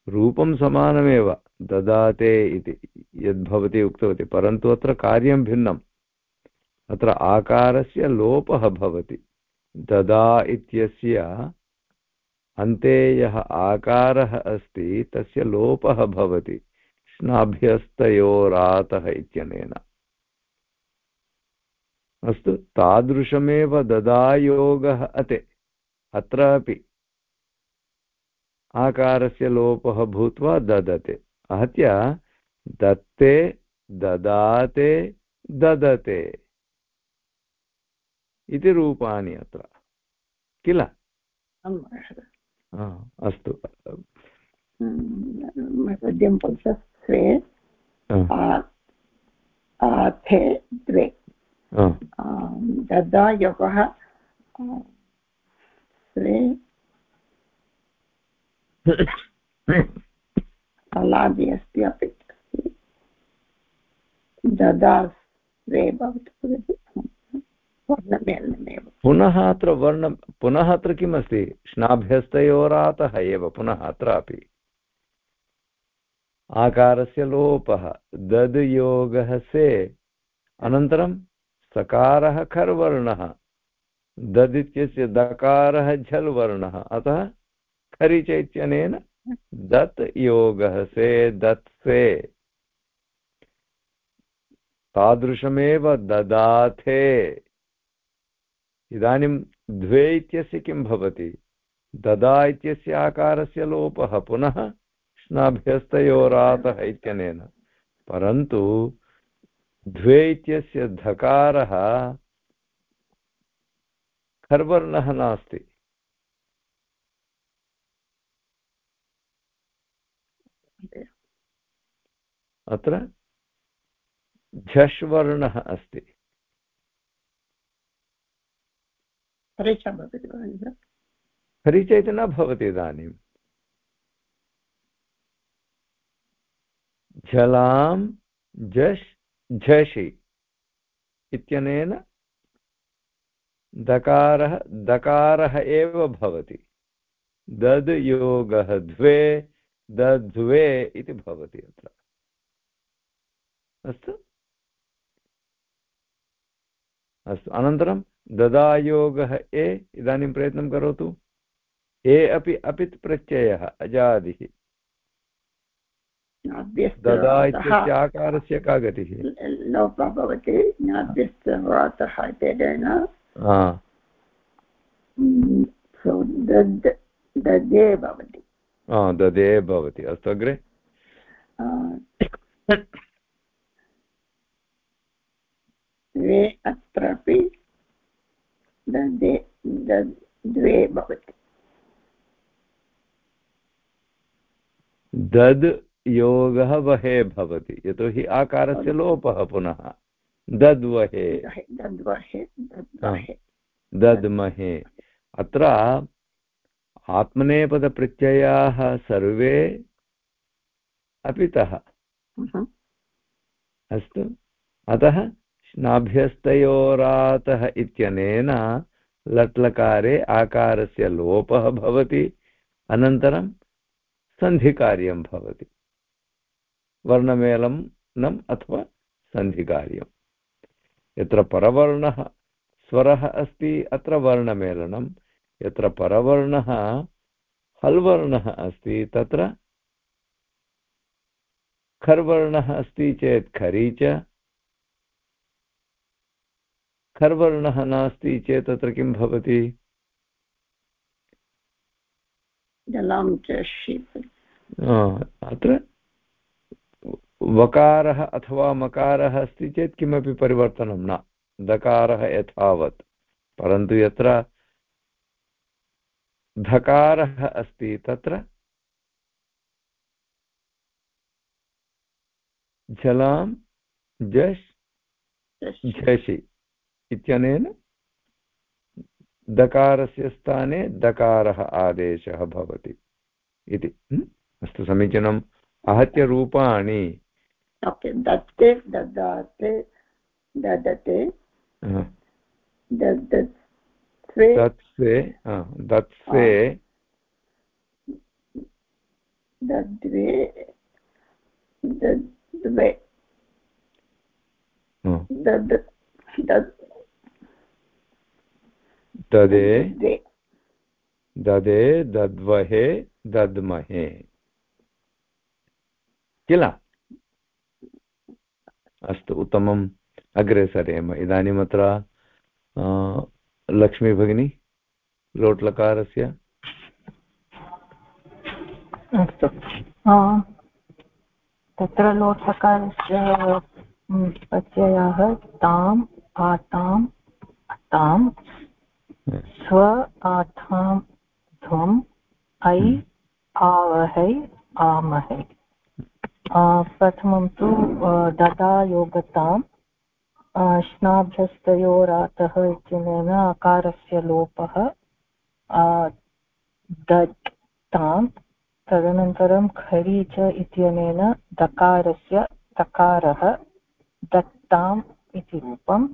रूपं समानमेव, ददाते इति। यद्भवती उक्तवती, परन्तु अत्र कार्यं भिन्नम्। अत्र आकारस्य लोपः भवति। ददा इत्यस्य अन्ते यः आकारः अस्ति, तस्य लोपः भवति। स्नाभ्यस्तयोरातः इत्यनेन। अस्तु, तादृशमेव ददायोगः अते। अत्रापि आकारस्य लोपः भूत्वा ददते। आहत्य, दत्ते, ददाते, ददते इति रूपाणि अत्र। किल? अस्तु। मध्यं पुरुषः स्वे थे द्वे। ददा योगः स्वे अलादि अस्ति अपि। ददा स्वे भवति। वर्णमेलनमेव पुनः अत्र वर्ण पुनः अत्र किमस्ति? श्नाभ्यस्तयोरातः एव पुनः अत्रापि आकारस्य लोपः दद् योगः से। अनन्तरं सकारः खर्वर्णः दद् इत्यस्य दकारः झल् वर्णः अतः खरिच इत्यनेन दत् योगः से दत्से तादृशमेव ददाथे। इदानीं द्वे इत्यस्य किं भवति? ददा इत्यस्य आकारस्य लोपः पुनः स्नाभ्यस्तयोरातः इत्यनेन। परन्तु द्वे इत्यस्य धकारः खर्वर्णः नास्ति। अत्र झष् वर्णः अस्ति खरीच इति न भवति इदानीं। झलां झष् झषि इत्यनेन दकारः दकारः एव भवति। दद् योगः द्वे दध्वे इति भवति अत्र। अस्तु? अस्तु, अनन्तरं ददायोगः ए इदानीं प्रयत्नं करोतु। ए अपि अपित् प्रत्ययः अजादिः ददा इत्यस्य आकारस्य का गतिः? लोपः भवति ज्ञाद्यस्तवातः इत्यनेन ददे भवति। ददे भवति। अस्तु अग्रे। अत्रापि द्वे भवति। दद् योगः वहे भवति यतोहि आकारस्य लोपः पुनः। दद्वहे दद्महे अत्र आत्मनेपदप्रत्ययाः सर्वे अपितः। अस्तु। अतः नाभ्यस्तयोरातः इत्यनेन लट्लकारे आकारस्य लोपः भवति, अनन्तरं सन्धिकार्यं भवति। वर्णमेलनम् अथवा सन्धिकार्यं यत्र परवर्णः स्वरः अस्ति, अत्र वर्णमेलनं। यत्र परवर्णः हल्वर्णः अस्ति, तत्र खर्वर्णः अस्ति चेत् खरी च। खर्वर्णः नास्ति चेत् तत्र किं भवति? अत्र वकारः अथवा मकारः अस्ति चेत् किमपि परिवर्तनं न दकारः यथावत् परन्तु यत्र धकारः अस्ति तत्र झलां झष् झषि इत्यनेन दकारस्य स्थाने दकारः आदेशः भवति इति। अस्तु समीचीनम्। आहत्य रूपाणि। दत्ते ददाते ददते दत्से दत्से दद्वे दद्वे। दद् दद् ददे। ददे दद्वहे दद्महे। किल? अस्तु उत्तमम्। अग्रे सरेम। इदानीम् अत्र लक्ष्मी भगिनी लोट्लकारस्य। अस्तु। तत्र लोट्लकारस्य प्रत्ययाः ताम् आताम् अताम् स्व आथां ध्वम् ऐ आवहै आमहै। प्रथमं तु ददा योगतां श्नाभ्यस्तयोरातः इत्यनेन आकारस्य लोपः दत् ताम् तदनन्तरं खरी च इत्यनेन दकारस्य तकारः दत्ताम् इति रूपम्।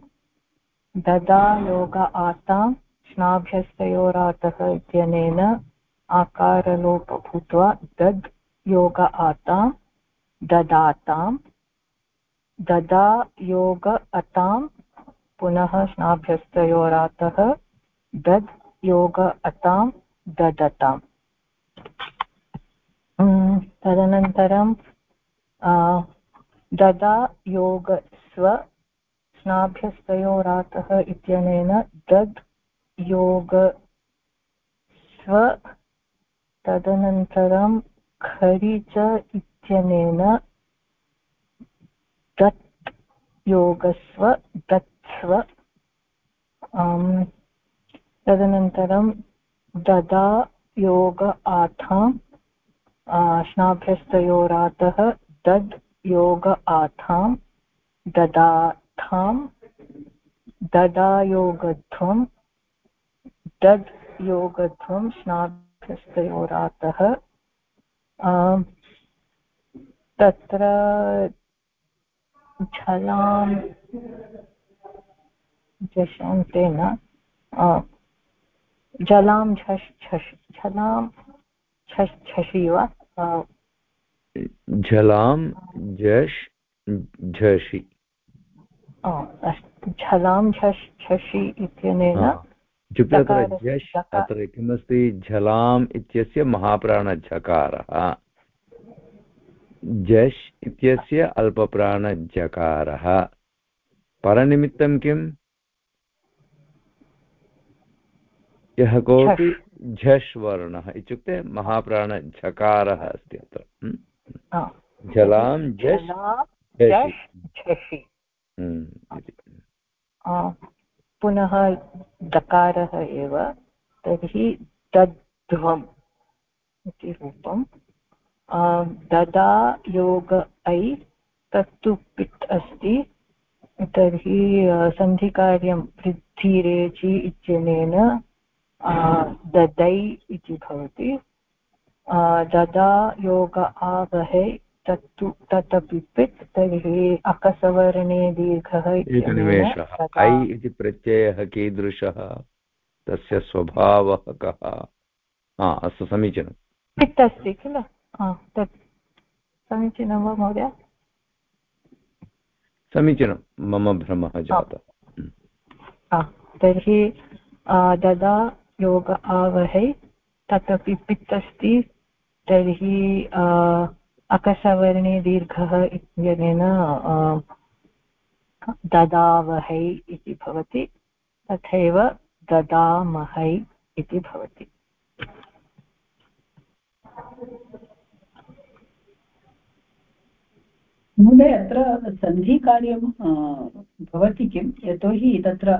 ददा योग आतां श्नाभ्यस्तयोरातः इत्यनेन आकारलोप भूत्वा दद् योग आतां, ददातां, ददा योग अतां, पुनः श्नाभ्यस्तयोरातः दद् योग अतां ददताम् तदनन्तरं ददा योग स्व स्नाभ्यस्तयोरातः इत्यनेन दद् योग स्व तदनन्तरं खरि च इत्यनेन दत् योगस्व दत्स्व। तदनन्तरं ददा योग आथां श्नाभ्यस्तयोरातः दद् योग आथां ददाथां ददायोगध्वं योगध्वं स्नाभ्यस्तयोरातः तत्र झलां झषन्तेन जलां झष् झष् झलां झष् झषि वा? झलां झष् झषि। झलां झष् झषि इत्यनेन इत्युक्ते अत्र झष् अत्र किमस्ति झलाम् इत्यस्य महाप्राणझकारः झष् इत्यस्य अल्पप्राणझकारः परनिमित्तं किम् यः कोऽपि झष् वर्णः इत्युक्ते महाप्राणझकारः अस्ति अत्र जलां झष् झषि पुनः दकारः एव, तर्हि दध्वम् इति रूपं ददा योग ऐ तत्तु पित् अस्ति, तर्हि सन्धिकार्यं वृद्धिरेचि इत्यनेन ददै इति भवति। ददा योग आवहै तत्तु तदपि पित् तर्हि अकसवर्णे दीर्घः एकनिमेषः ऐ इति प्रत्ययः कीदृशः? तस्य स्वभावः कः? हा अस्तु समीचीनं। पित् अस्ति किल? तत् समीचीनं वा महोदय? समीचीनं। मम भ्रमः जातः। तर्हि ददा योग आवहै तदपि पित् अस्ति तर्हि अकसवर्णे दीर्घः इत्यनेन ददावहै इति भवति। तथैव ददामहै इति भवति। महोदय, अत्र सन्धिकार्यं भवति किं? यतोहि तत्र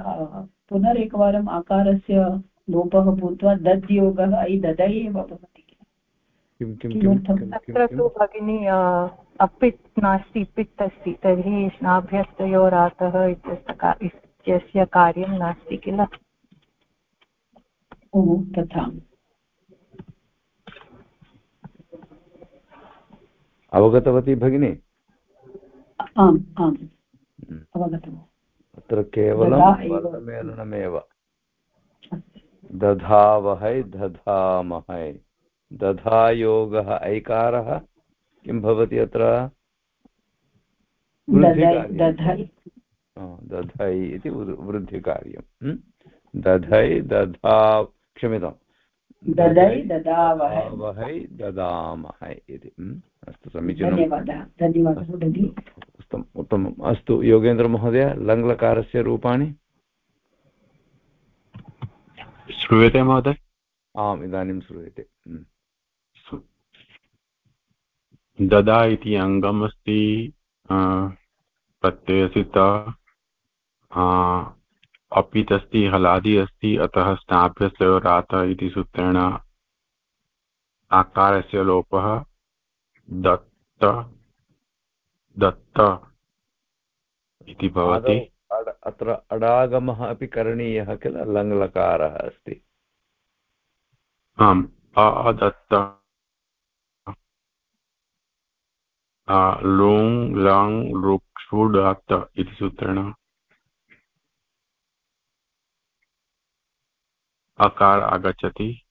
पुनरेकवारम् आकारस्य लोपः भूत्वा दद्योगः ऐ ददै एव भवति। तत्र तु भगिनी अपित् नास्ति पित् अस्ति तर्हि स्नाभ्यस्तयोरातः इत्यस्य कार्यं नास्ति किल? ओ तथा। अवगतवती भगिनी? आम् आम्। अवगतम्। अत्र केवलं वर्णमेलनमेव। दधावहै दधामहै। दधायोगः ऐकारः? किं भवति अत्र? दधै इति वृद्धिकार्यं। दधै दधा क्षम्यतां ददै ददावहै ददामहै इति। अस्तु समीचीनं। उत्तमम् उत्तमम्। अस्तु योगेन्द्रमहोदय लङ्लकारस्य रूपाणि? श्रूयते महोदय? आम् इदानीं श्रूयते। ददा इति अङ्गम् अस्ति प्रत्ययसित अपित् अस्ति हलादि अस्ति अतः स्नाभ्यस्य रात इति सूत्रेण आकारस्य लोपः दत्त दत्त इति भवति। अत्र अडागमः अपि करणीयः किल? लङ्लकारः अस्ति। आम् अदत्त। लुङ् लङ् लुक् इति सूत्रेण। अकार आगच्छति।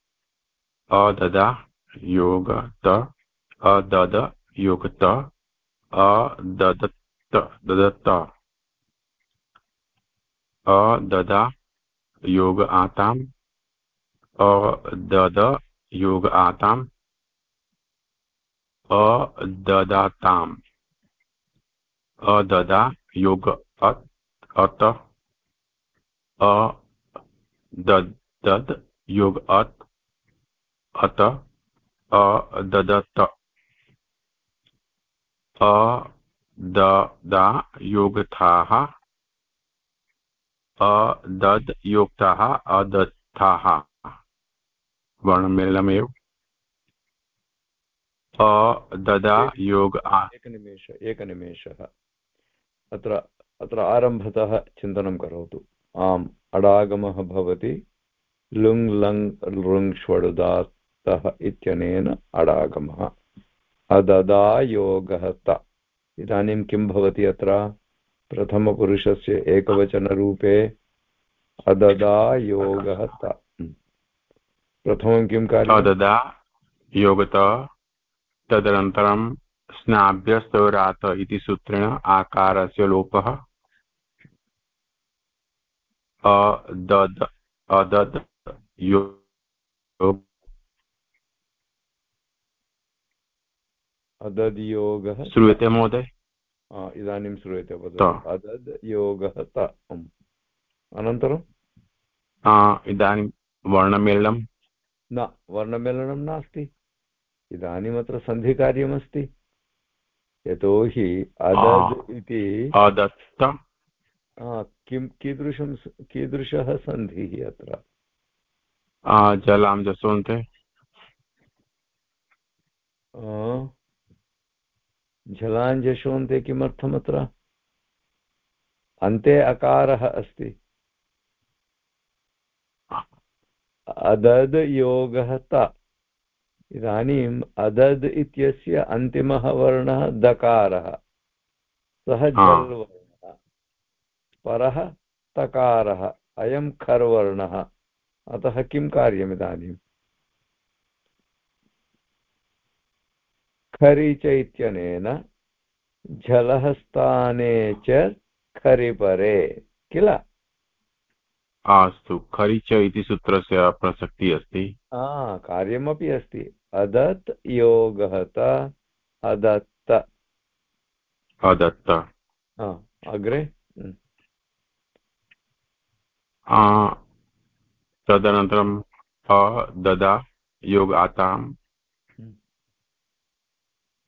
अददा, योग, त। अदद, योग, त। अददत्त, ददत्त। अददा, योग, आताम्। अदद, योग, आताम्। अददाताम्। अददा योग अत्, अत दद् योग अत्, अत अददत अददा योगथाः अदद् योक्ताः अदत्थाः। वर्णमेलनमेव। अददा योग एकनिमेष एकनिमेषः अत्र अत्र आरम्भतः चिन्तनं करोतु। आम् अडागमः भवति। लुङ् लङ् लृङ् ष्वडुदातः इत्यनेन अडागमः। अददा योगः त। इदानीं किं भवति अत्र? प्रथमपुरुषस्य एकवचनरूपे अददा योगः त। प्रथमं किं कार्यं? अददा योगत। तदनन्तरं स्नाभ्यस्तरात इति सूत्रेण आकारस्य लोपः। अदद् अदद् अदद् योगः श्रूयते महोदय? इदानीं श्रूयते वदतु अदद् योगः त। अनन्तरं? इदानीं वर्णमेलनं। न वर्णमेलनं नास्ति। इदानीमत्र सन्धिकार्यमस्ति। यतोहि अदद् इति किं कीदृशं कीदृशः सन्धिः अत्र? जलां जसोन्ते झलाञ्जशोन्ते किमर्थम् अत्र? अन्ते अकारः अस्ति। अदद् योगः त। इदानीम् अदद् इत्यस्य अन्तिमः वर्णः दकारः। सः जल्वर्णः। परः तकारः। अयं खर्वर्णः। अतः किं कार्यम् इदानीम् खरिच इत्यनेन झलः स्थाने च खरिपरे किल? अस्तु खरिच इति सूत्रस्य प्रसक्तिः अस्ति। कार्यमपि अस्ति। अदत् योगः त अदत्त। अदत्त। अग्रे? तदनन्तरम् अददा योग आताम्।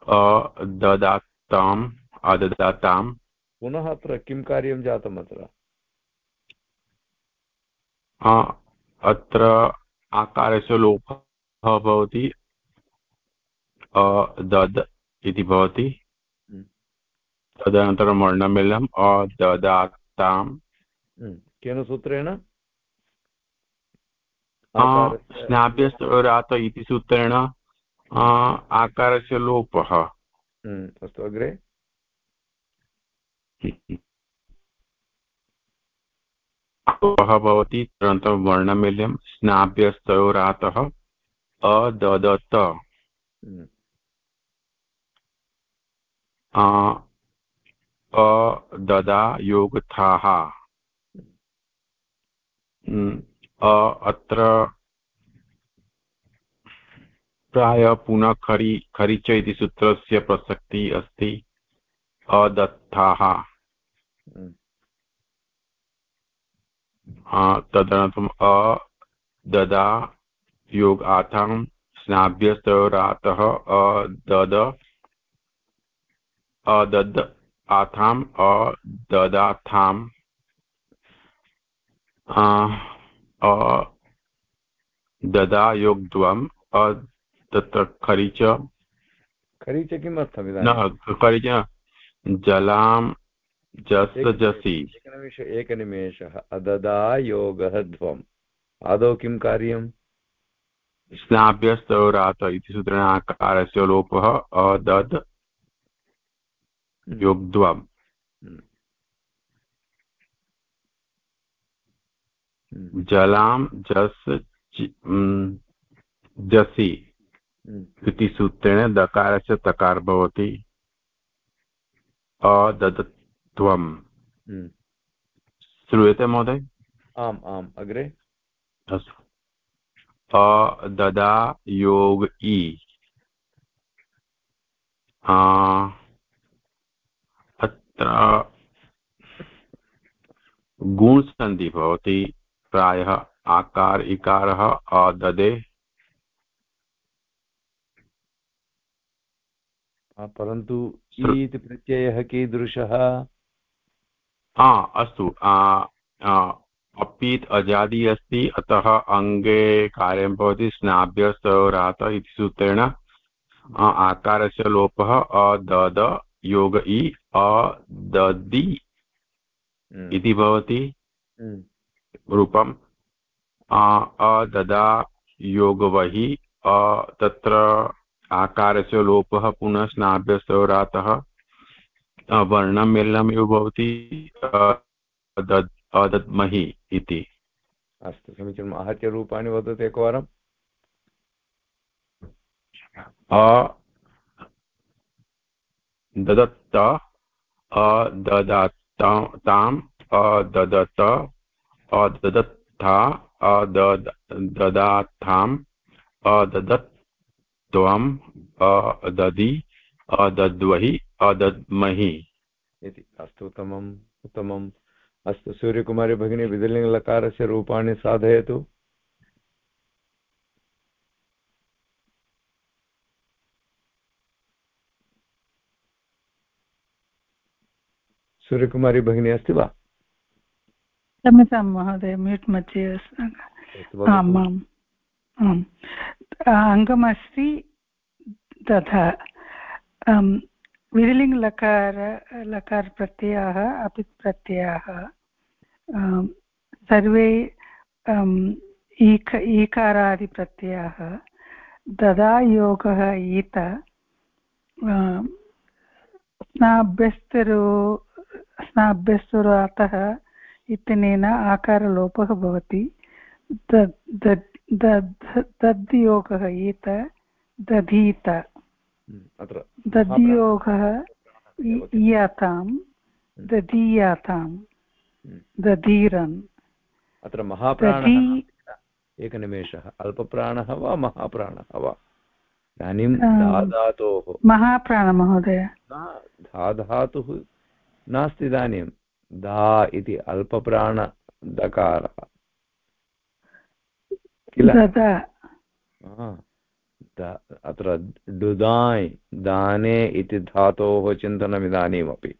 अददाताम् अददाताम्। पुनः अत्र किं कार्यं जातम् अत्र? अत्र आकारस्य लोपः भवति अदद् इति भवति। हम्म। तदनन्तरं वर्णमिलम् अददाताम् हम्म। केन सूत्रेण? स्नाभ्यस्तरात इति सूत्रेण आकारस्य लोपः। हम्म, अस्तु अग्रे। लोपः भवति तदनन्तरं वर्णमिल्यं स्नाभ्यस्तयोरातः अददत हम्म। अददा योगथाः। हम्म, अत्र प्रायः पुनः खरि खरिच इति सूत्रस्य प्रसक्तिः अस्ति। अदत्ताः हम्म। तदनन्तरम् अ ददा योग आथां स्नाभ्यस्तरातः अदद अदद् आथाम् अददाथाम् ददा योगद्वम् तत्र खरिच खरिच किमर्थम् इदानीं? खरिच जलां जस् जसि एकनिमेष एकनिमेषः अददा योगः ध्वम्। आदौ किं कार्यम्? स्नाभ्यस्तौरात इति सूत्रेण आकारस्य लोपः अदद् हम्म। योग्द्वम् हम्म। जलां जस् जसि इति सूत्रेण दकारस्य तकार भवति। अदत्त्वम् हम्म। श्रूयते महोदय? आम् आम् अग्रे। अस्तु। अददा योग इ। अत्र गुणसन्धि भवति प्रायः आकार इकारः अददे परन्तु इति प्रत्ययः कीदृशः? अस्तु। अपीत् अजादि अस्ति अतः अङ्गे कार्यं भवति स्नाभ्यस्तरात इति सूत्रेण। आकारस्य लोपः अदद योग इ अददि हम्म। इति भवति। हम्म। रूपम्। अददा योगवहि तत्र आकारस्य लोपः पुनः स्नाभ्यस्तरातः वर्णं मेलनमेव भवति अदद्महि इति। अस्तु समीचीनम् आहत्य रूपाणि वदतु एकवारम्। ददत्त अददाताम् अददत अददत्था अददाथाम् अददत् त्वम् अददि अदद्वहि अदद्महि इति। अस्तु उत्तमम् उत्तमम्। अस्तु सूर्यकुमारी भगिनी विधिलिङ्गलकारस्य रूपाणि साधयतु। सूर्यकुमारी भगिनी अस्ति वा? क्षम्यतां महोदय म्यूट् मध्ये आम् आम् आम्। अङ्गमस्ति तथा विधिलिङ्ग् लकार लकार प्रत्ययाः अपि प्रत्ययाः सर्वे ईक, ईकारादिप्रत्ययाः ददा योगः ईत स्नाभ्यस्तरो, स्नाभ्यस्तरातः इत्यनेन आकारलोपः भवति। दद् दद् दद्, दद्योगः ईत, दधीत। अत्र दधियोगः ईयतां दधीयातां दधीरन्। अत्र महाप्राणः एकनिमेषः अल्पप्राणः वा महाप्राणः वा? इदानीं धाधातोः। महाप्राणमहोदय। धाधातुः नास्ति इदानीं। धा इति अल्पप्राणदकारः किल? अत्र डुदाय् दाने इति धातोः चिन्तनम् इदानीमपि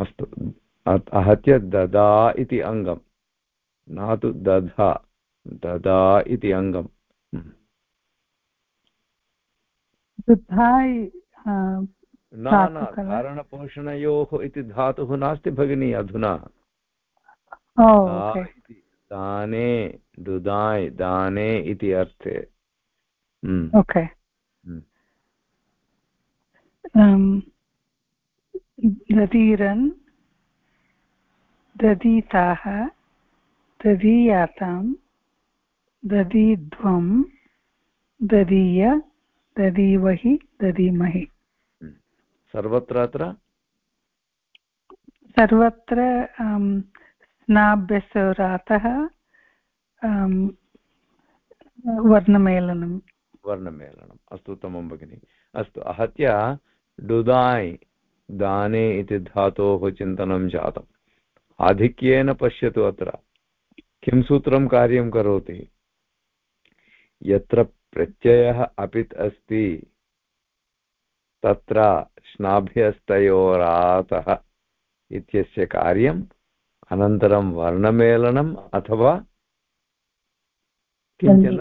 अस्तु। आहत्य ददा इति अङ्गम्। न तु दधा ददा इति अङ्गम्। न न धारणपोषणयोः इति धातुः नास्ति भगिनी अधुना। दाने दुदाय् दाने इति अर्थे। ओके। दधीरन् दधीताः दधीयातां दधीध्वं दधीय दधीवहि दधीमहि। सर्वत्र अत्र? सर्वत्र स्नाभ्यसरातः वर्णमेलनं वर्णमेलनम्। अस्तु, उत्तमं भगिनि। अस्तु, आहत्य डुदाय्, दाने इति धातोः चिन्तनं जातम्। आधिक्येन पश्यतु अत्र, किं सूत्रं कार्यं करोति? यत्र प्रत्ययः अपित् अस्ति, तत्र श्नाभ्यस्तयोरातः इत्यस्य कार्यम्। अनन्तरं वर्णमेलनम् अथवा किंचन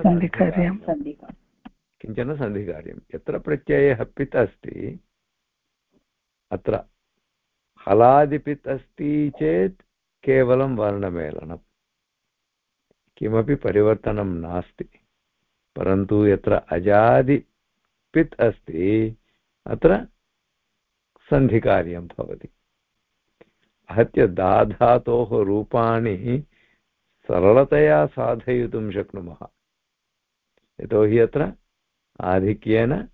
किंचन सन्धिकार्यं। यत्र प्रत्ययः पित् अस्ति अत्र हलादिपित् अस्ति चेत् केवलं वर्णमेलनं। किमपि परिवर्तनं नास्ति। परन्तु यत्र अजादिपित् अस्ति अत्र सन्धिकार्यं भवति। आहत्य दाधातोः रूपाणि सरलतया साधयितुं शक्नुमः। यतोहि अत्र आधिक्येन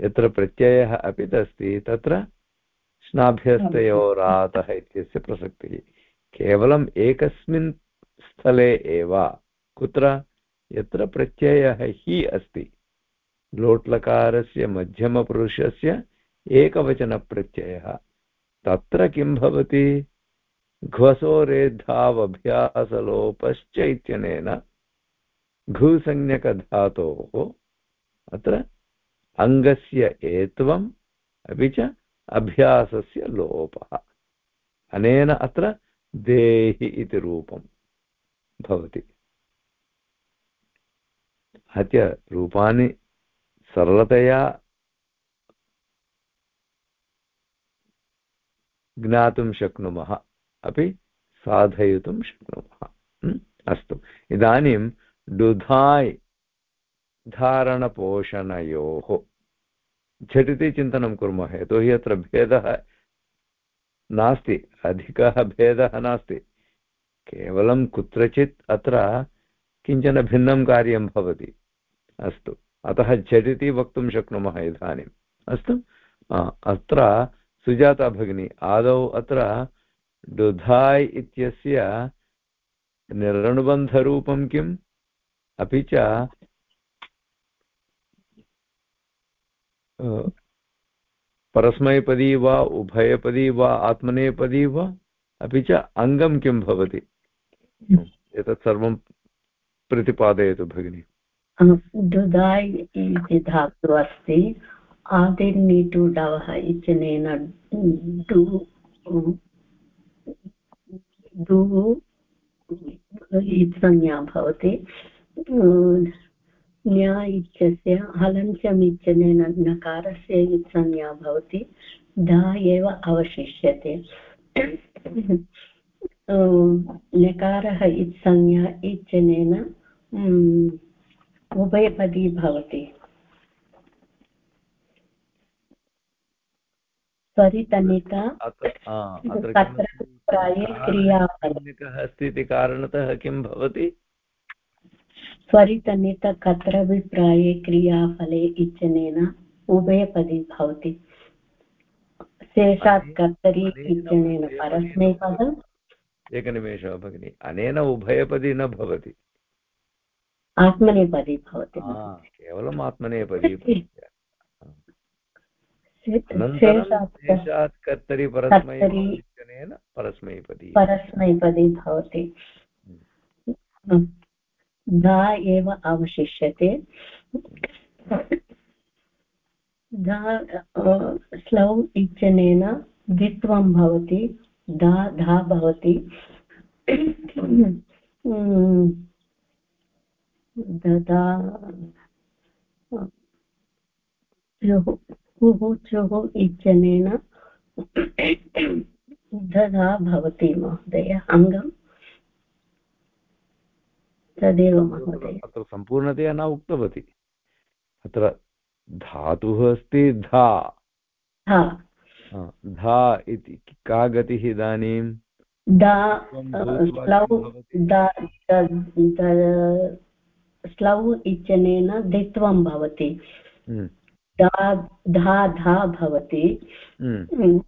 यत्र प्रत्ययः अपि अस्ति, तत्र स्नाभ्यस्तयोरातः इत्यस्य प्रसक्तिः। केवलम् एकस्मिन् स्थले एव। कुत्र? यत्र प्रत्ययः हि अस्ति। लोट्लकारस्य मध्यमपुरुषस्य एकवचनप्रत्ययः। तत्र किं भवति? घ्वसोरेद्धावभ्यासलोपश्च इत्यनेन घुसंज्ञकधातोः अत्र अङ्गस्य एत्वम्, अपि च अभ्यासस्य लोपः। अनेन अत्र देहि इति रूपं भवति। हत्य रूपाणि सरलतया ज्ञातुं शक्नुमः, अपि साधयितुं शक्नुमः। अस्तु। इदानीं डुधाय् धारणपोषणयोः। झटिति चिन्तनं कुर्मः, यतोहि अत्र भेदः नास्ति, अधिकः भेदः नास्ति। केवलं कुत्रचित् अत्र किंचन भिन्नं कार्यं भवति। अस्तु। अतः झटिति वक्तुं शक्नुमः इदानीम्। अस्तु? अत्र सुजाता भगिनी, आदौ अत्र डुधाय् इत्यस्य निरनुबन्धरूपं किम्? अपि च परस्मैपदी वा, उभयपदी वा, आत्मनेपदी वा? अपि च, अङ्गं किं भवति? एतत् सर्वं प्रतिपादयतु भगिनि। दुदाय् इति धातु अस्ति। डु संज्ञा भवति न्या इत्यस्य हलञ्चम् इत्यनेन नकारस्य भवति धा एव अवशिष्यते इत्संज्ञा इत्यनेन उभयपदी भवति स्वरितनिता तत्र प्राये क्रियाफलः अस्ति इति कारणतः किं भवति? स्वरितनित कत्रभिप्राये क्रियाफले इत्यनेन उभयपदी भवति। शेषात् कर्तरि इत्यनेन परस्मैपदम् एकनिमेषः भगिनि। अनेन उभयपदी न भवति। आत्मनेपदी भवति। केवलम् आत्मनेपदी शेषात् कर्तरि परस्मैपदीन परस्मैपदी परस्मैपदी भवति। हम्म। धा एव अवशिष्यते। धा स्लौ इत्यनेन द्वित्वं भवति। धा धा भवति। ददा चुः चुः इत्यनेन दधा भवति महोदय अङ्गम्। तदेव महोदय। अत्र सम्पूर्णतया न उक्तवती। अत्र धातुः अस्ति धा। धा इति का गतिः इदानीं? स्लौ इत्यनेन द्वित्वं भवति। धा धा भवति। हम्म।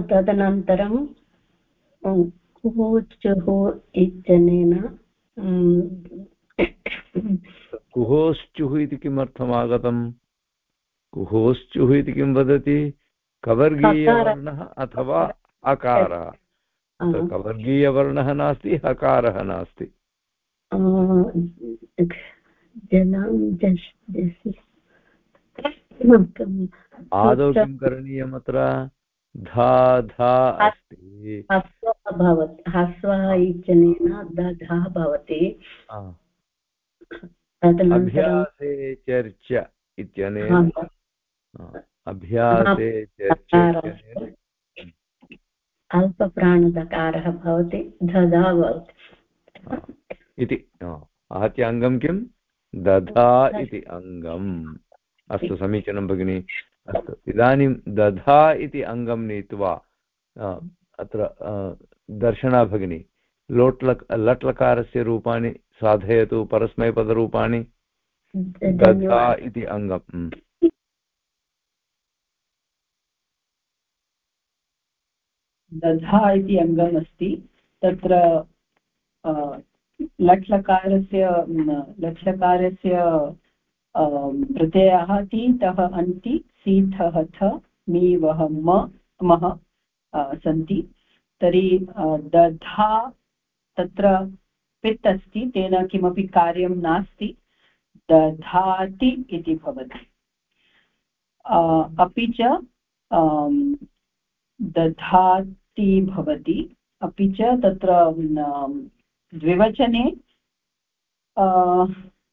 तदनन्तरं कुचुः इत्यनेन कुहोश्चुः इति किमर्थम् आगतम् कुहोश्चुः इति किं वदति? कवर्गीयवर्णः अथवा अकारः? कवर्गीयवर्णः नास्ति हकारः नास्ति। आदौ किं करणीयम् अत्र धा धा अस्ति। ह्रस्वः भवति ह्रस्वः इत्यनेन दधा भवति। अभ्यासे चर्च इत्यनेन। अभ्यासे चर्च अल्पप्राणदकारः भवति। दधा भवति। इति आहत्य अङ्गं किं? दधा इति अङ्गम्। अस्तु समीचीनं भगिनि। अस्तु। इदानीं दधा इति अङ्गं नीत्वा अत्र दर्शना भगिनी। लोट्लक् लट्लकारस्य रूपाणि साधयतु परस्मैपदरूपाणि। दधा इति अङ्गम्। दधा इति अङ्गम् अस्ति तत्र लट्लकारस्य लट्लकारस्य प्रत्ययः तीतः अन्ति सीथः थ, मीवः म, मः सन्ति। तर्हि दधा तत्र पित् अस्ति तेन किमपि कार्यं नास्ति। दधाति इति भवति। अपि च दधाति भवति। अपि च तत्र द्विवचने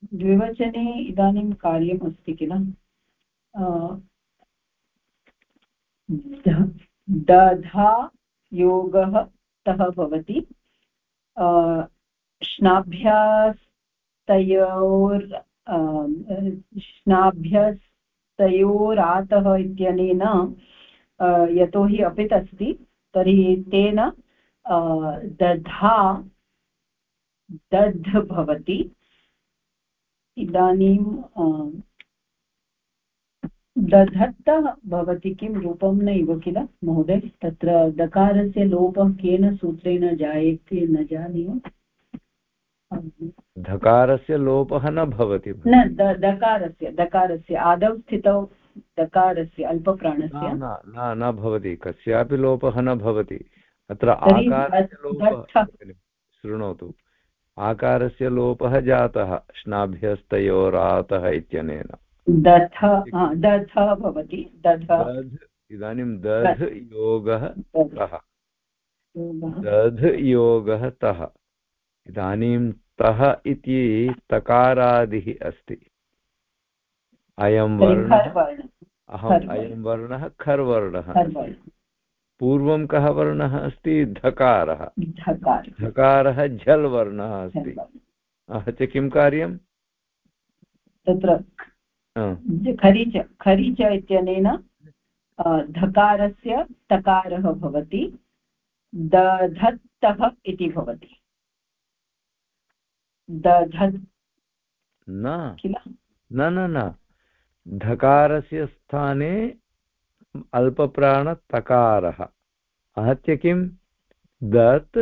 द्विवचने इदानीं कार्यम् अस्ति किल? दधा योगः तः भवति। श्नाभ्यास्तयोर् श्नाभ्यस्तयोरातः इत्यनेन यतोहि अपित् अस्ति, तर्हि तेन दधा, दध् भवति। इदानीं दधत्तः भवति किं रूपं नैव किल? महोदय तत्र दकारस्य लोपः केन सूत्रेण जायते न जानीमः। धकारस्य लोपः न भवति। न दकारस्य दकारस्य आदौ स्थितौ दकारस्य अल्पप्राणस्य। न न भवति कस्यापि लोपः न भवति। अत्र आकारस्य लोपः शृणोतु। आकारस्य लोपः जातः श्नाभ्यस्तयोरातः इत्यनेन। भवति दध। इदानीं दध् योगः तः। दध् योगः तः। इदानीं तः इति तकारादिः अस्ति। अयं वर्णः अहम् अयं वर्णः खर् वर्णः पूर्वं कः वर्णः अस्ति? धकारः। धकारः। झल् वर्णः अस्ति। आहत्य किं कार्यं? तत्र खरीच खरीच इत्यनेन धकारस्य तकारः भवति दधत्तः इति भवति। दधत् न न न। धकारस्य स्थाने अल्पप्राणतकारः। आहत्य किं दत्।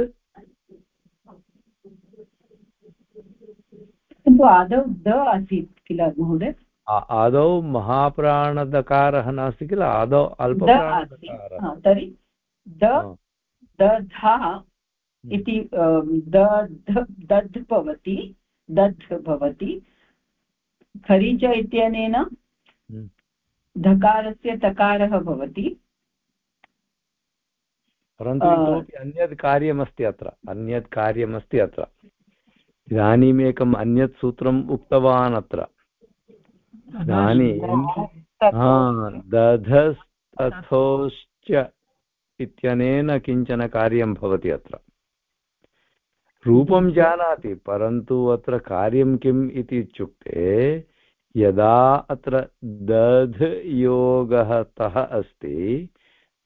आदौ द आसीत् किल महोदय? आदौ महाप्राणदकारः नास्ति किल? आदौ अल्पप्राणदकारः तर्हि दधा इति दध् दध् भवति दध् भवति। खरीच इत्यनेन हम्म। धकारस्य तकारः भवति। परन्तु इतोपि अन्यत् कार्यमस्ति अत्र अन्यत् कार्यमस्ति अत्र। इदानीम् एकम् अन्यत् सूत्रम् उक्तवान् अत्र। इदानीं दधस्तथोश्च इत्यनेन किंचन कार्यं भवति अत्र। रूपं जानाति परन्तु अत्र कार्यं किम् इति इत्युक्ते यदा अत्र दध् योगः तः अस्ति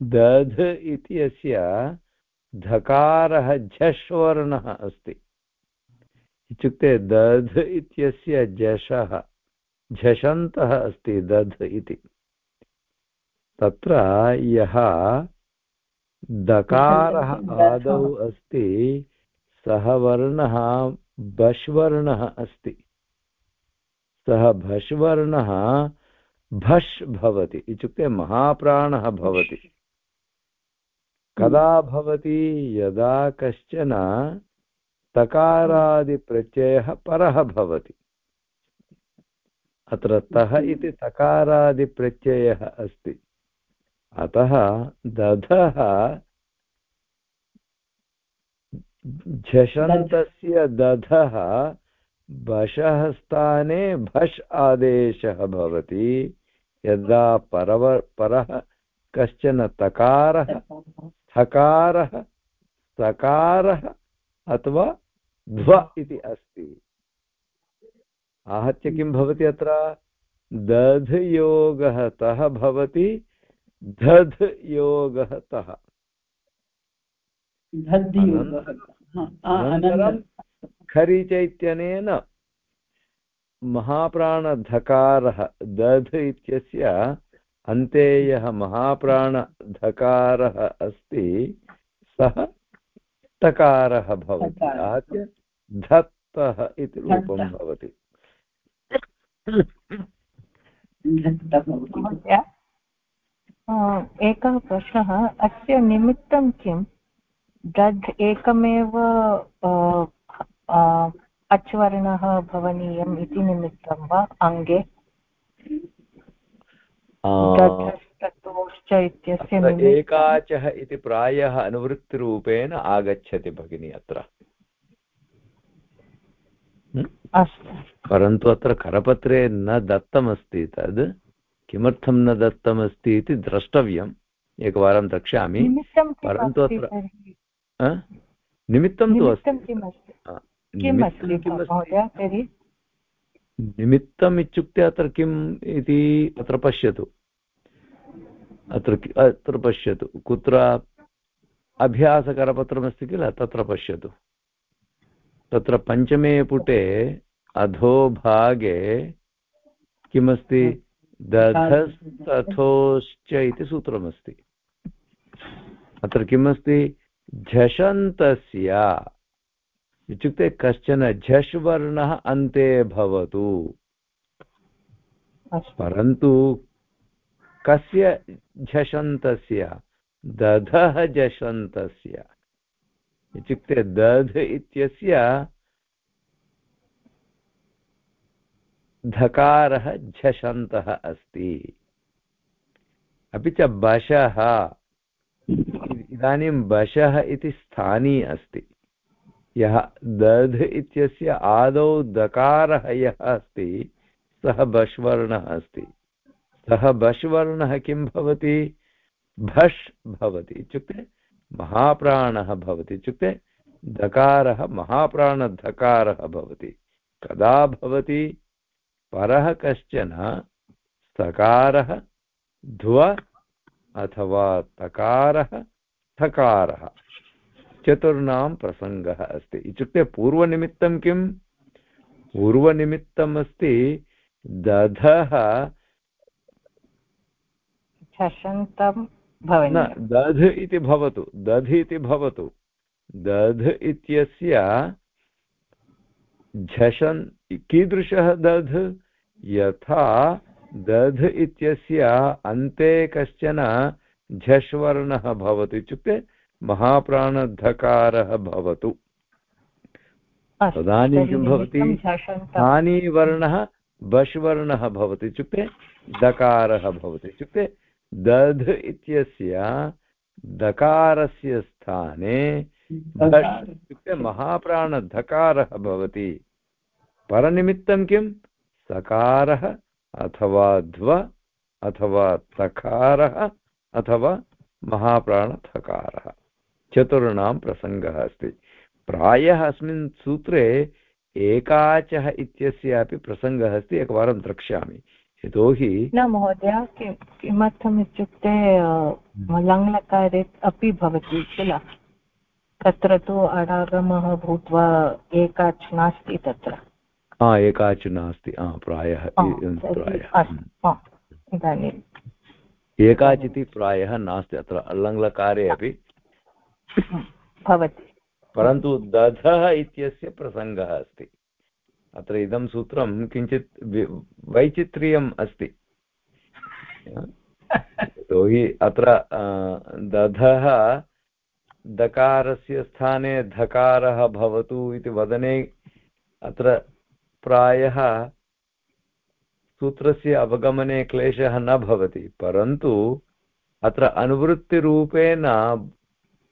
दध् इति अस्य धकारः झष्वर्णः अस्ति। इत्युक्ते दध् इत्यस्य झषः झषन्तः अस्ति दध् इति। तत्र यः दकारः आदौ अस्ति सः वर्णः बश्वर्णः अस्ति। सः भष्वर्णः भष् भवति। इत्युक्ते महाप्राणः भवति। कदा भवति? यदा कश्चन तकारादिप्रत्ययः परः भवति। अत्र तः इति तकारादिप्रत्ययः अस्ति। अतः दधः। झषन्तस्य दधः भषः स्थाने भष् आदेशः भवति। यदा परव परः कश्चन तकारः थकारः सकारः अथवा ध्व इति अस्ति। आहत्य किं भवति अत्र? दध् योगः तः भवति धध् योगः तः। अनन्तरं खरीच इत्यनेन महाप्राणधकारः दध् इत्यस्य अन्ते यः महाप्राणधकारः अस्ति सः तकारः भवति आहत्य धत्तः इति रूपं भवति। एकः प्रश्नः अस्य निमित्तं किम् दध् एकमेव अच्वर्णः भवनीयम् इति निमित्तं वा अङ्गे? एकाचः इति प्रायः अनुवृत्तिरूपेण आगच्छति भगिनि अत्र। परन्तु अत्र करपत्रे न दत्तमस्ति तद् किमर्थं न दत्तमस्ति इति द्रष्टव्यम्। एकवारं द्रक्ष्यामि। परन्तु अत्र निमित्तं तु अस्ति। निमित्तम् इत्युक्ते अत्र किम् इति अत्र पश्यतु। अत्र अत्र पश्यतु। कुत्र अभ्यासकरपत्रमस्ति किल? तत्र पश्यतु। तत्र पञ्चमे पुटे अधोभागे किमस्ति? दधस्तथोश्च इति सूत्रमस्ति। अत्र किमस्ति? झषन्तस्य। इत्युक्ते कश्चन झष् वर्णः अन्ते भवतु। परन्तु कस्य झषन्तस्य? दधः झषन्तस्य। इत्युक्ते दध् इत्यस्य धकारः झषन्तः अस्ति। अपि च बशः। इदानीं बशः इति स्थानी अस्ति। यः दध् इत्यस्य आदौ दकारः यः अस्ति, सः बश्वर्णः अस्ति। सः बश्वर्णः किं भवति? भष् भवति। इत्युक्ते महाप्राणः भवति। इत्युक्ते दकारः महाप्राणधकारः भवति। कदा भवति? परः कश्चन सकारः, ध्व अथवा तकारः थकारः चतुर्णां प्रसङ्गः अस्ति। इत्युक्ते पूर्वनिमित्तं किम् पूर्वनिमित्तम् अस्ति दधः न दध् इति भवतु दध् इति भवतु। दध् इत्यस्य झषन् कीदृशः दध्? यथा दध् इत्यस्य अन्ते कश्चन झष्वर्णः भवति। इत्युक्ते महाप्राणधकारः भवतु। तदानीं किं भवति? हानिवर्णः बश्वर्णः भवति इत्युक्ते दकारः भवति। इत्युक्ते दध् इत्यस्य दकारस्य स्थाने इत्युक्ते महाप्राणधकारः भवति। परनिमित्तं किं? सकारः अथवा ध्व अथवा तकारः अथवा महाप्राणथकारः चतुर्णां प्रसङ्गः अस्ति। प्रायः अस्मिन् सूत्रे एकाचः इत्यस्यापि प्रसङ्गः अस्ति एकवारं द्रक्ष्यामि। यतोहि न महोदय किमर्थम् इत्युक्ते लङ्लकारे अपि भवति किल? तत्र तु अडागमः भूत्वा एकाच् नास्ति तत्र। हा एकाच् नास्ति। प्रायः प्रायः। इदानीम्। एकाचिति प्रायः नास्ति। अत्र लङ्लकारे अपि भवति। परन्तु दधः इत्यस्य प्रसङ्गः अस्ति। अत्र इदं सूत्रं किञ्चित् वैचित्र्यम् अस्ति। यतोहि अत्र दधः दकारस्य स्थाने धकारः भवतु इति वदने अत्र प्रायः सूत्रस्य अवगमने क्लेशः न भवति, परन्तु अत्र अनुवृत्तिरूपेण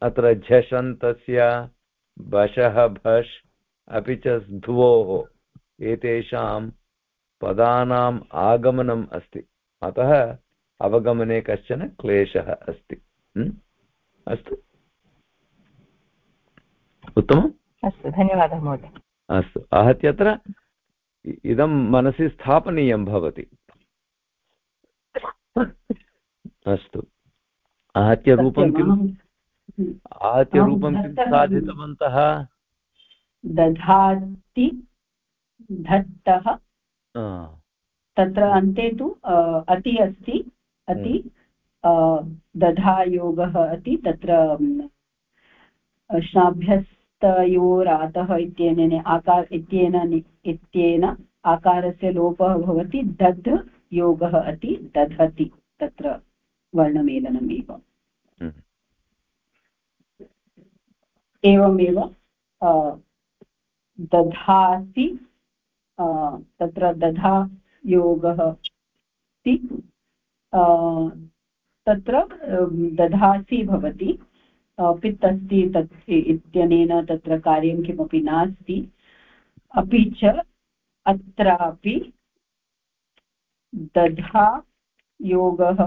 अत्र झषन्तस्य बशः भष् अपि च ध्वोः। एतेषां पदानाम् आगमनम् अस्ति। अतः अवगमने कश्चन क्लेशः अस्ति। अस्तु। उत्तमम्? अस्तु धन्यवादः महोदय। अस्तु। आहत्य अत्र इदं मनसि स्थापनीयं भवति। अस्तु। आहत्य रूपं किम्? आहत्य रूपं किं साधितवन्तः? दधाति धत्तः। तत्र अन्ते तु अति अस्ति अति दधायोगः अति तत्र श्नाभ्यस्तयोरातः इत्यनेन आकार इत्येन इत्येन आकारस्य लोपः भवति दध् योगः अति दधति तत्र वर्णमेलनमेव एवमेव दधासि तत्र दधा योगः अस्ति तत्र दधासि भवति पित् अस्ति तत् इत्यनेन तत्र कार्यं किमपि नास्ति। अपि च अत्रापि दधा योगः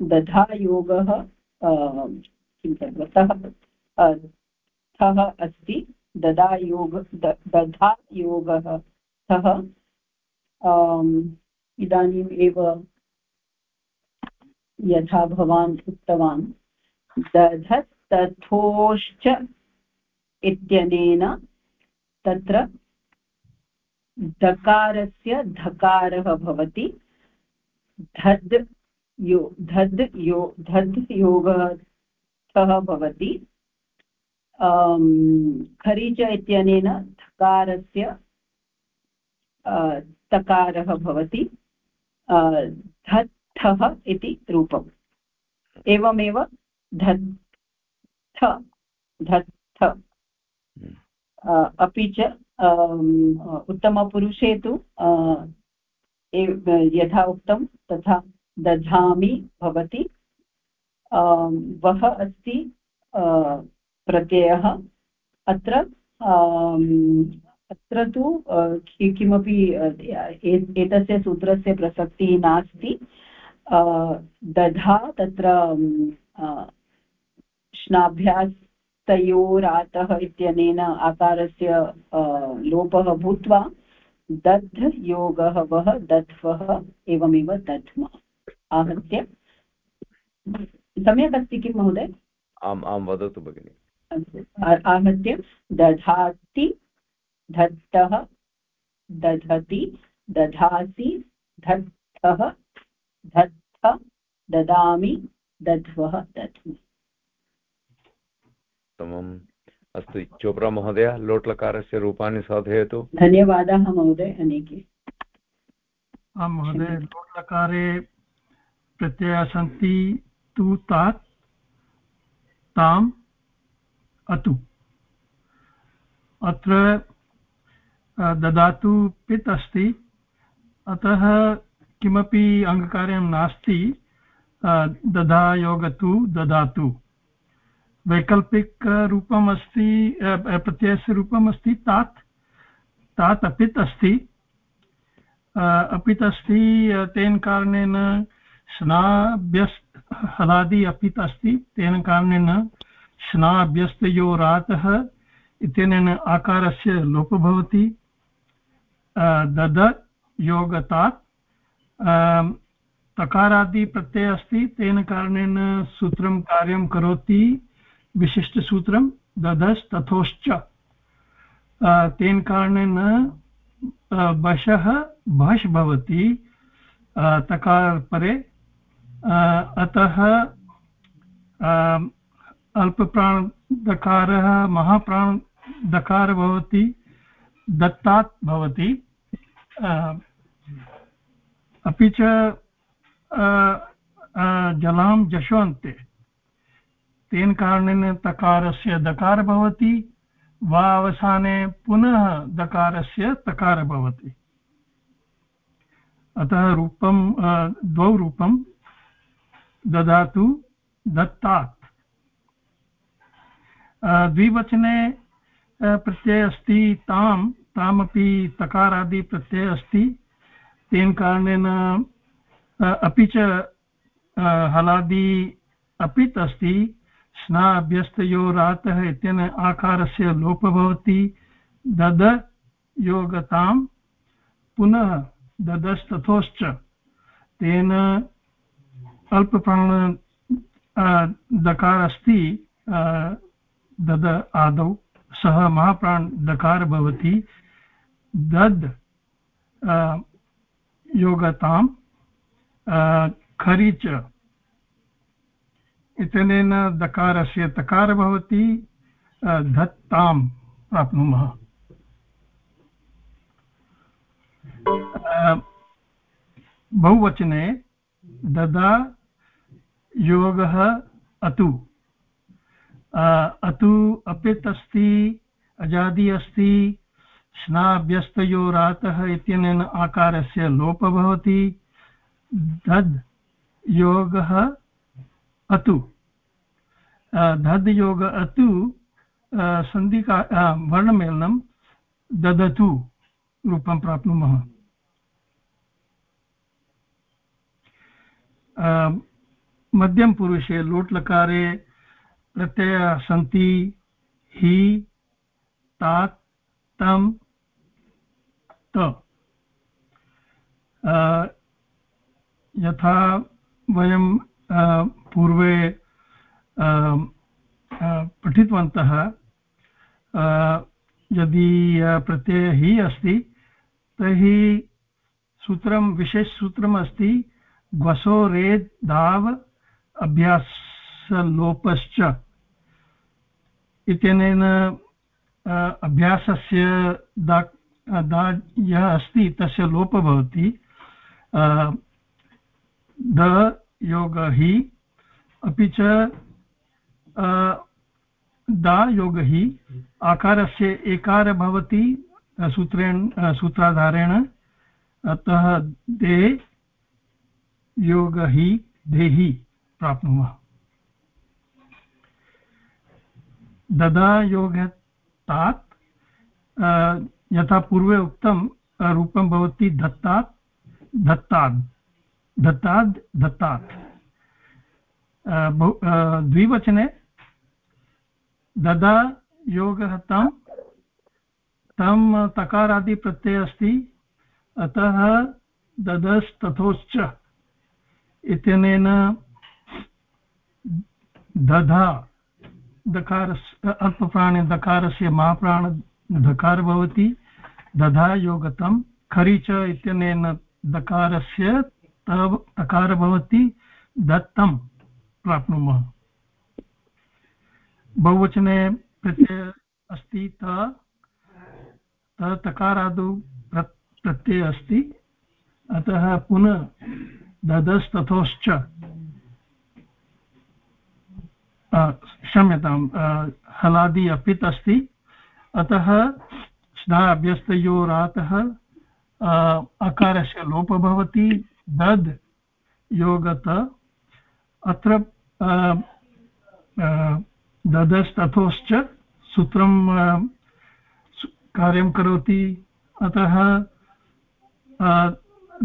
दधा योगः किं तत्र थः अस्ति ददा योग दधा योगः सः इदानीम् एव यथा भवान् उक्तवान्, दधस्तथोश्च इत्यनेन तत्र दकारस्य धकारः भवति, धद् यो धद् यो, धद् योगः भवति। खरीच इत्यनेन धकारस्य तकारः भवति। धत्थः इति रूपम्। एवमेव धत्थ। धत्थ अपि च उत्तमपुरुषे तु यथा उक्तं तथा दधामि भवति। वः अस्ति प्रत्ययः। अत्र अत्र तु किमपि एतस्य सूत्रस्य प्रसक्तिः नास्ति। दधा तत्र श्नाभ्यास्तयोरातः इत्यनेन आकारस्य लोपः भूत्वा, दध् योगः वः दध्वः एवमेव दध्म। आहत्य सम्यक् अस्ति किं महोदय? आम् आं वदतु भगिनि। आहत्य दधाति धत्तः दधति दधासि धत्तः धत्थ ददामि दध्वः दध्मि उत्तमम्। अस्तु चोप्रा महोदय लोट्लकारस्य रूपाणि साधयतु। धन्यवादाः महोदय अनेके। आं महोदय लोट्लकारे प्रत्ययाः सन्ति। तु तात् ताम् अतु। अत्र ददातु पित् अस्ति अतः किमपि अङ्गकार्यं नास्ति दधा योगतु ददातु। वैकल्पिकरूपम् अस्ति प्रत्ययस्य रूपम् अस्ति तात्। तात् अपित् अस्ति अपित् अस्ति तेन कारणेन स्नाभ्यस् हलादि अपित् अस्ति। तेन कारणेन स्नाभ्यस्तयोरातः इत्यनेन आकारस्य लोपः भवति। दद योगतात् तकारादिप्रत्ययः अस्ति। तेन कारणेन सूत्रं कार्यं करोति। विशिष्टसूत्रं दधस्तथोश्च। तेन कारणेन वशः भष् भवति। तकारपरे अतः अल्पप्राणदकारः, महाप्राणदकारः भवति, दत्तात् भवति। अपि च जलां जशोन्ते तेन कारणेन तकारस्य दकार भवति, वा अवसाने पुनः दकारस्य तकार भवति। अतः रूपं द्वौ रूपं ददातु दत्तात्। द्विवचने प्रत्ययः अस्ति तां तामपि तकारादि प्रत्ययः अस्ति। तेन कारणेन अपि च हलादि अपित् अस्ति स्ना अभ्यस्तयोरातः इत्यनेन आकारस्य लोपः भवति। दद योगतां पुनः ददस्तथोश्च। तेन अल्पप्राण दकार अस्ति दद आदौ। सः महाप्राण दकार भवति। दद् योगतां खरि च। इत्यनेन दकारस्य तकार भवति धत्तां प्राप्नुमः। बहुवचने ददा योगः अतु। अतु अपित् अस्ति अजादि अस्ति स्नाभ्यस्तयोरातः इत्यनेन आकारस्य लोपः भवति। दद् योगः अतु। धद् योग अतु सन्धिका वर्णमेलनं ददतु रूपं प्राप्नुमः। मध्यमपुरुषे लोट्लकारे प्रत्ययाः सन्ति हि तात् तं त। यथा वयं पूर्वे पठितवन्तः यदि प्रत्ययः हि अस्ति, तर्हि सूत्रं विशेषसूत्रम् अस्ति ग्वसोरेद् धाव अभ्यासलोपश्च। इत्यनेन अभ्यासस्य दा दा यः अस्ति, तस्य लोपः भवति। द योग हि अपि च दा योग हि आकारस्य एकार भवति, सूत्रेण, सूत्राधारेण। अतः दे योग हि देहि। प्राप्नुमः ददा योगतात् यथा पूर्वे उक्तं रूपं भवति दत्तात् दत्तात् दत्ताद्, दत्तात्। द्विवचने, ददा योगः तं तं तकारादिप्रत्ययः अस्ति, अतः ददस्तथोश्च। इत्यनेन दधा दकारस्य अल्पप्राणे दकारस्य महाप्राण दकार भवति। दधा योगतं खरि च इत्यनेन दकारस्य तकार भवति। दत्तं प्राप्नुमः। बहुवचने प्रत्यय अस्ति त तकारादौ प्रत्ययः अस्ति। अतः पुनः ददस्तथोश्च क्षम्यतां हलादि अपित् अस्ति अतः स्ना अभ्यस्तयोरातः अकारस्य लोपः भवति, दद् योगत। अत्र ददस्तथोश्च सूत्रं कार्यं करोति। अतः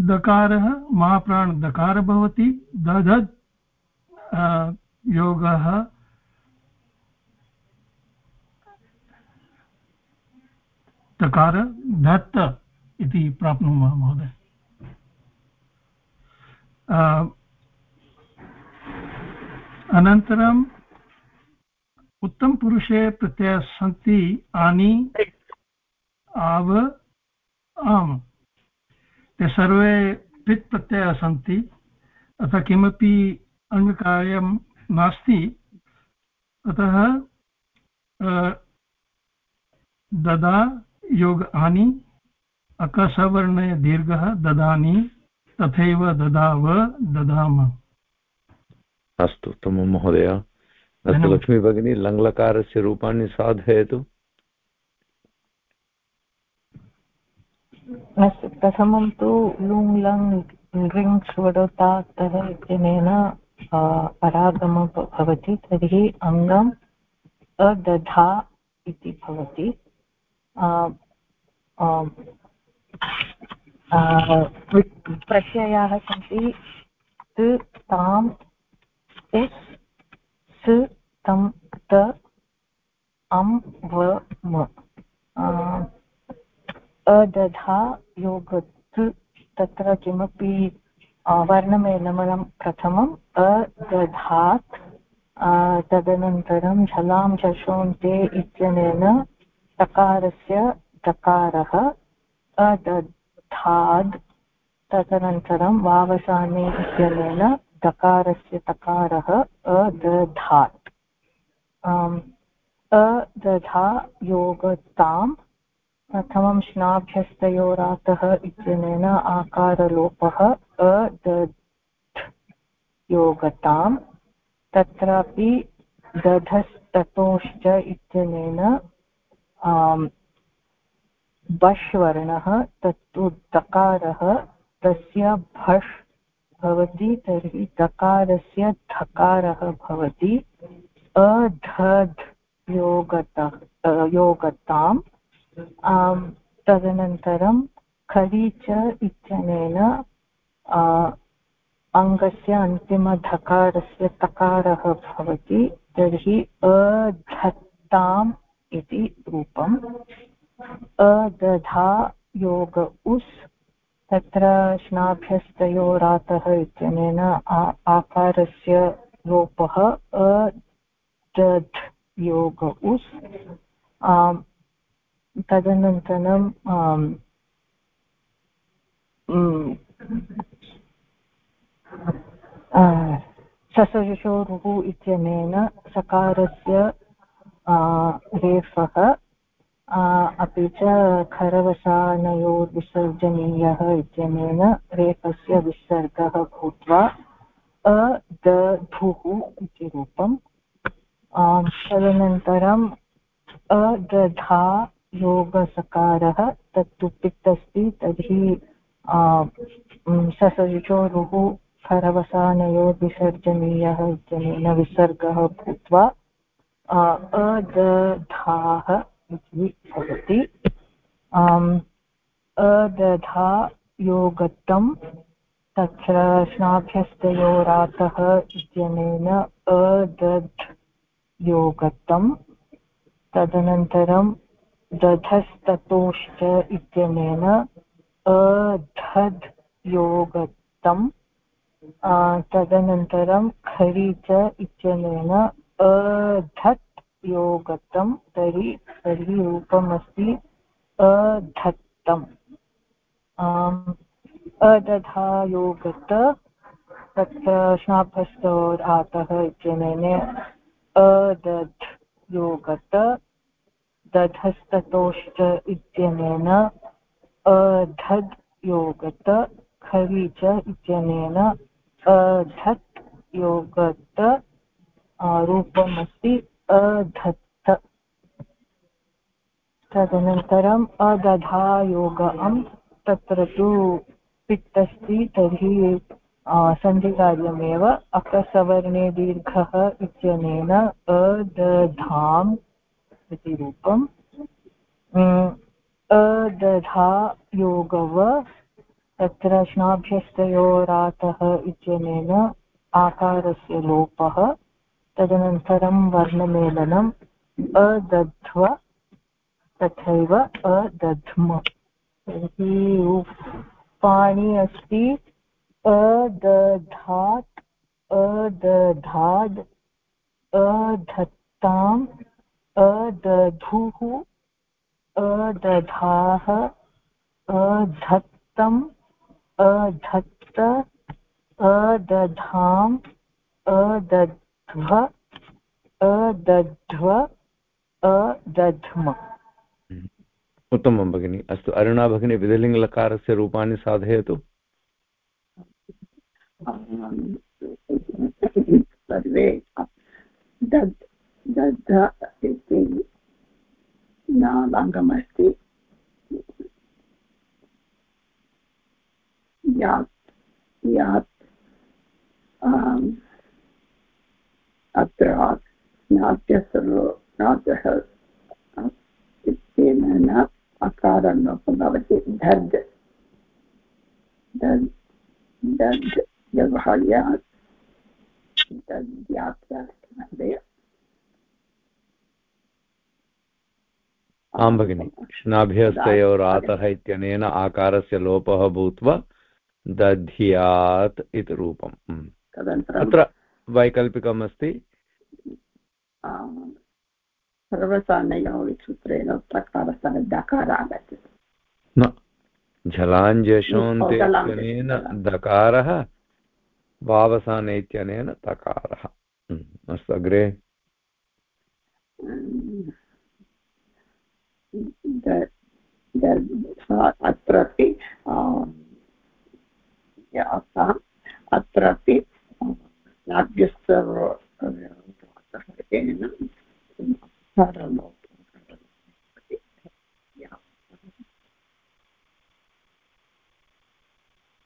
दकारः, महाप्राणदकारः भवति। दधत् योगः। तकार धत्त इति प्राप्नुमः महोदय। अनन्तरम् उत्तमपुरुषे प्रत्ययाः सन्ति आनि आव आम्। ते सर्वे पित् प्रत्ययाः सन्ति अतः किमपि अङ्गकार्यं नास्ति। अतः ददा योग आनि अकसवर्णे दीर्घः ददानि तथैव ददाव ददाम। अस्तु उत्तमं महोदय। अस्तु लक्ष्मी भगिनी लङ्लकारस्य रूपाणि साधयतु। अस्तु प्रथमं तु लुङ् लङ् लृङ् षोडतातः इत्यनेन परागम भवति तर्हि अङ्गम् अदधा इति भवति। प्रत्ययाः सन्ति ताम्, इस्, स्, तं, त अं व, म। अदधा, योगत्, तत्र किमपि वर्णमेलनं प्रथमम्, अदधात् तदनन्तरं झलां झषोन्ते इत्यनेन तकारस्य तकारः अदधाद् तदनन्तरं वावसाने इत्यनेन दकारस्य तकारः अदधात् अदधा योगताम्, प्रथमं श्नाभ्यस्तयोरातः इत्यनेन आकारलोपः अदध् योगताम्, तत्रापि दधस् ततोश्च इत्यनेन बष् वर्णः तत्तु दकारः तस्य भष् भवति तर्हि दकारस्य धकारः भवति अधध् योगतः योगताम्। तदनन्तरं खरि च इत्यनेन अङ्गस्य अन्तिमधकारस्य तकारः भवति तर्हि अधत्ताम् इति रूपम्। अदधा योग उस् तत्र श्नाभ्यस्तयोरातः इत्यनेन आकारस्य लोपः अदध् योग उस् तदनन्तरं ससजुषोरुः इत्यनेन सकारस्य रेफः अपि च खरवसानयोर्विसर्जनीयः इत्यनेन रेफस्य विसर्गः भूत्वा अदधुः इति रूपम्। तदनन्तरम् अदधा योगसकारः तत्तु पित् अस्ति तर्हि ससजुषोरुः खरवसानयोर्विसर्जनीयः इत्यनेन विसर्गः भूत्वा अदधाः भवति अदधा योगत्वं तत्र श्नाभ्यस्तयोरातः इत्यनेन अदध् योगत्वं तदनन्तरं दधस्ततोश्च इत्यनेन अधध् योगत्वं तदनन्तरं खरि च इत्यनेन अधत् योगतं तर्हि तर्हि रूपमस्ति अधत्तम्। अदधा योगत तत्र शापस्तोरातः इत्यनेन अदध् योगत दधस्ततोश्च इत्यनेन अधद् योगत खरि च इत्यनेन अधत् योगत रूपमस्ति अधत्त तदनन्तरम् अदधायोग अम् तत्र तु पित् अस्ति तर्हि सन्धिकार्यमेव अकसवर्णे दीर्घः इत्यनेन अदधाम् इति रूपम्। अदधा योगव तत्र श्नाभ्यस्तयोरातः इत्यनेन आकारस्य लोपः। तदनन्तरं वर्णमेलनम् अदध्व तथैव अदध्म। तर्हि रूपाणि अस्ति। अदधात्, अदधाद् अधत्ताम् अदधुः, अदधाः, अधत्तम्, अधत्त अदधाम् अदध्व अदध्व, अदध्म। उत्तमं भगिनि। अस्तु, अरुणा भगिनी, विधिलिङ्गलकारस्य रूपाणि साधयतु। सर्वे दद्, दद्ध अत्र नाट्यसर्व, नाट्यः इत्यनेन अकारलोपः भवति धर् व्यवहार्यात् आं भगिनि इत्यनेन आकारस्य लोपः भूत्वा दध्यात् इति रूपम्। अत्र वैकल्पिकम् अस्ति सर्वसानयोः सूत्रेण प्रकारस्थाने दकार आगच्छति न झलाञ्जशोन्ते इत्यनेन दकारः वावसाने इत्यनेन तकारः अस्तु अग्रे अत्रापि अत्रापि परमो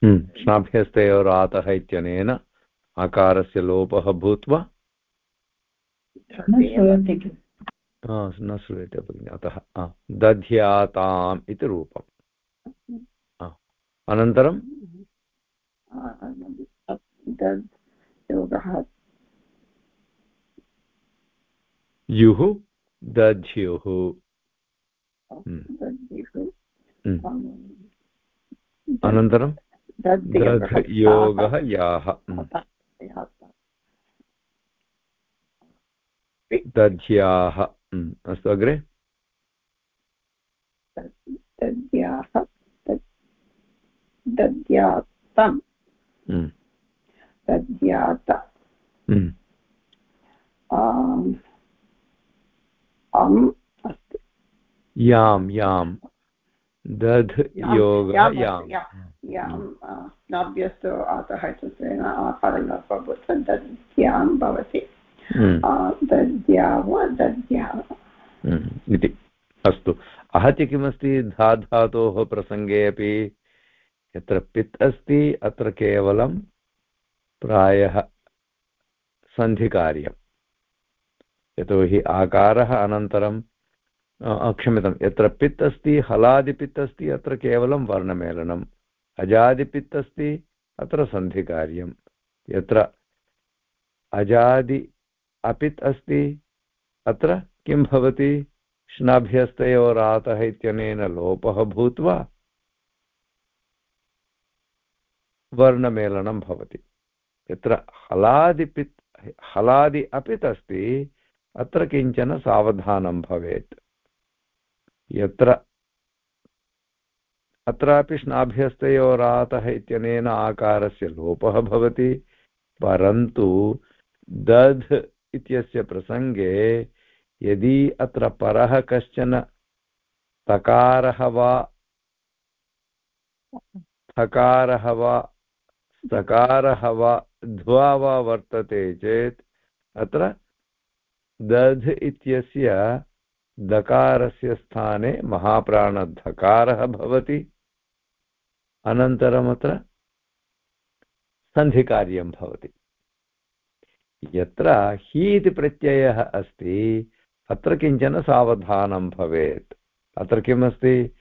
स्नाभ्यस्तयोरातः इत्यनेन आकारस्य लोपः भूत्वा न श्रूयते भगिनि अतः दध्याताम् इति रूपम् अनन्तरं युः दध्युः। अनन्तरं? दधयोगः याः। दध्याः। अस्तु अग्रे? दद्याः दद्यातम् दद्यात अम् अस्ति। यां यां दध् योगः यां यां नाभ्यस्तु अतः इत्यनेन आकारलोपः भूत्वा दद्यां भवति दद्याव दद्याः इति। अस्तु। आहत्य किमस्ति? धा धातोः प्रसङ्गे अपि यत्र पित् अस्ति अत्र केवलं प्रायः सन्धिकार्यं यतोहि आकारः अनन्तरं क्षम्यतां यत्र पित् अस्ति, हलादिपित् अस्ति, अत्र केवलं वर्णमेलनम्। अजादिपित् अस्ति, अत्र सन्धिकार्यं यत्र अजादि अपित् अस्ति, अत्र किं भवति? श्नाभ्यस्तयोरातः इत्यनेन लोपः भूत्वा वर्णमेलनं भवति। यत्र हलादिपित्, हलादि अपित् अस्ति अत्र किंचन सावधानं भवेत्। यत्र अत्रापि श्नाभ्यस्तयोरातः इत्यनेन आकारस्य लोपः भवति, परन्तु दध् इत्यस्य प्रसङ्गे यदि अत्र परः कश्चन तकारः वा थकारः वा सकारः वा ध्वा वा वर्तते चेत् अत्र दध् इत्यस्य दकारस्य स्थाने महाप्राणधकारः भवति। अनन्तरमत्र सन्धिकार्यं भवति। यत्र हि इति प्रत्ययः अस्ति, अत्र किंचन सावधानं भवेत्। अत्र किमस्ति?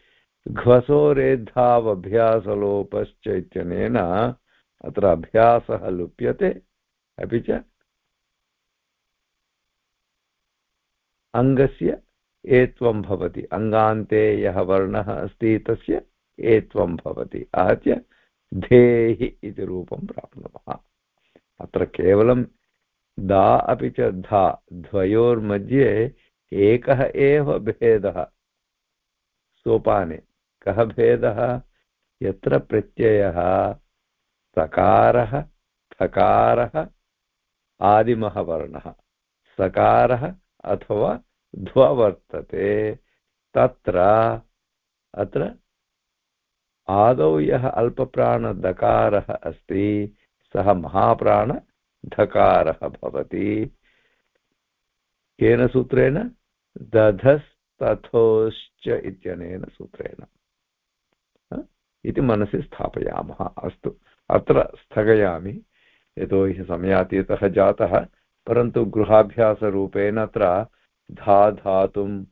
घ्वसोरेद्धावभ्यासलोपश्च इत्यनेन अत्र अभ्यासः लुप्यते। अपि च अङ्गस्य एत्वं भवति। अङ्गान्ते यः वर्णः अस्ति तस्य एत्वं भवति। आहत्य धेहि इति रूपं प्राप्नुमः। अत्र केवलं दा अपि च धा, द्वयोर्मध्ये एकः एव भेदः। सोपाने, कः भेदः? यत्र प्रत्ययः सकारः थकारः आदिमः वर्णः। सकारः अथवा ध्व वर्तते तत्र, अत्र आदौ यः अल्पप्राणदकारः अस्ति, सः महाप्राणधकारः भवति। केन सूत्रेण? दधस्तथोश्च इत्यनेन सूत्रेण। इति मनसि स्थापयामः। अस्तु, अत्र स्थगयामि। यतोहि समयातीतः जातः, परन्तु गृहाभ्यासरूपेण अत्र धा धातुं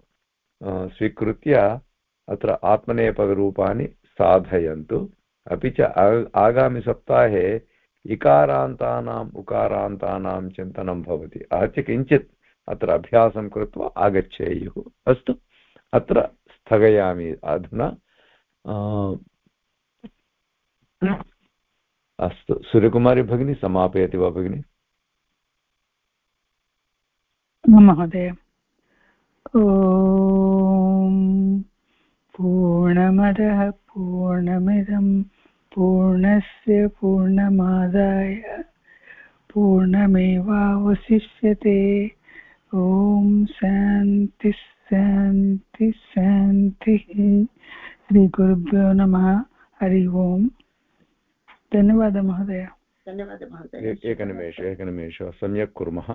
स्वीकृत्य अत्र आत्मनेपदरूपाणि साधयन्तु। अपि च आगामिसप्ताहे इकारान्तानाम् उकारान्तानां चिन्तनं भवति। आहत्य किञ्चित् अत्र अभ्यासं कृत्वा आगच्छेयुः। अस्तु, अत्र स्थगयामि अधुना। अस्तु, सूर्यकुमारी भगिनी, समापयति वा भगिनी? महोदय। ॐ पूर्णमदः पूर्णमिदं पूर्णस्य पूर्णमादाय पूर्णमेवावशिष्यते। ॐ शान्ति शान्ति शान्तिः। श्रीगुरुभ्यो नमः। हरि ओम्। धन्यवादः महोदय। धन्यवादः महोदय। एकनिमेष एकनिमेष। सम्यक् कुर्मः।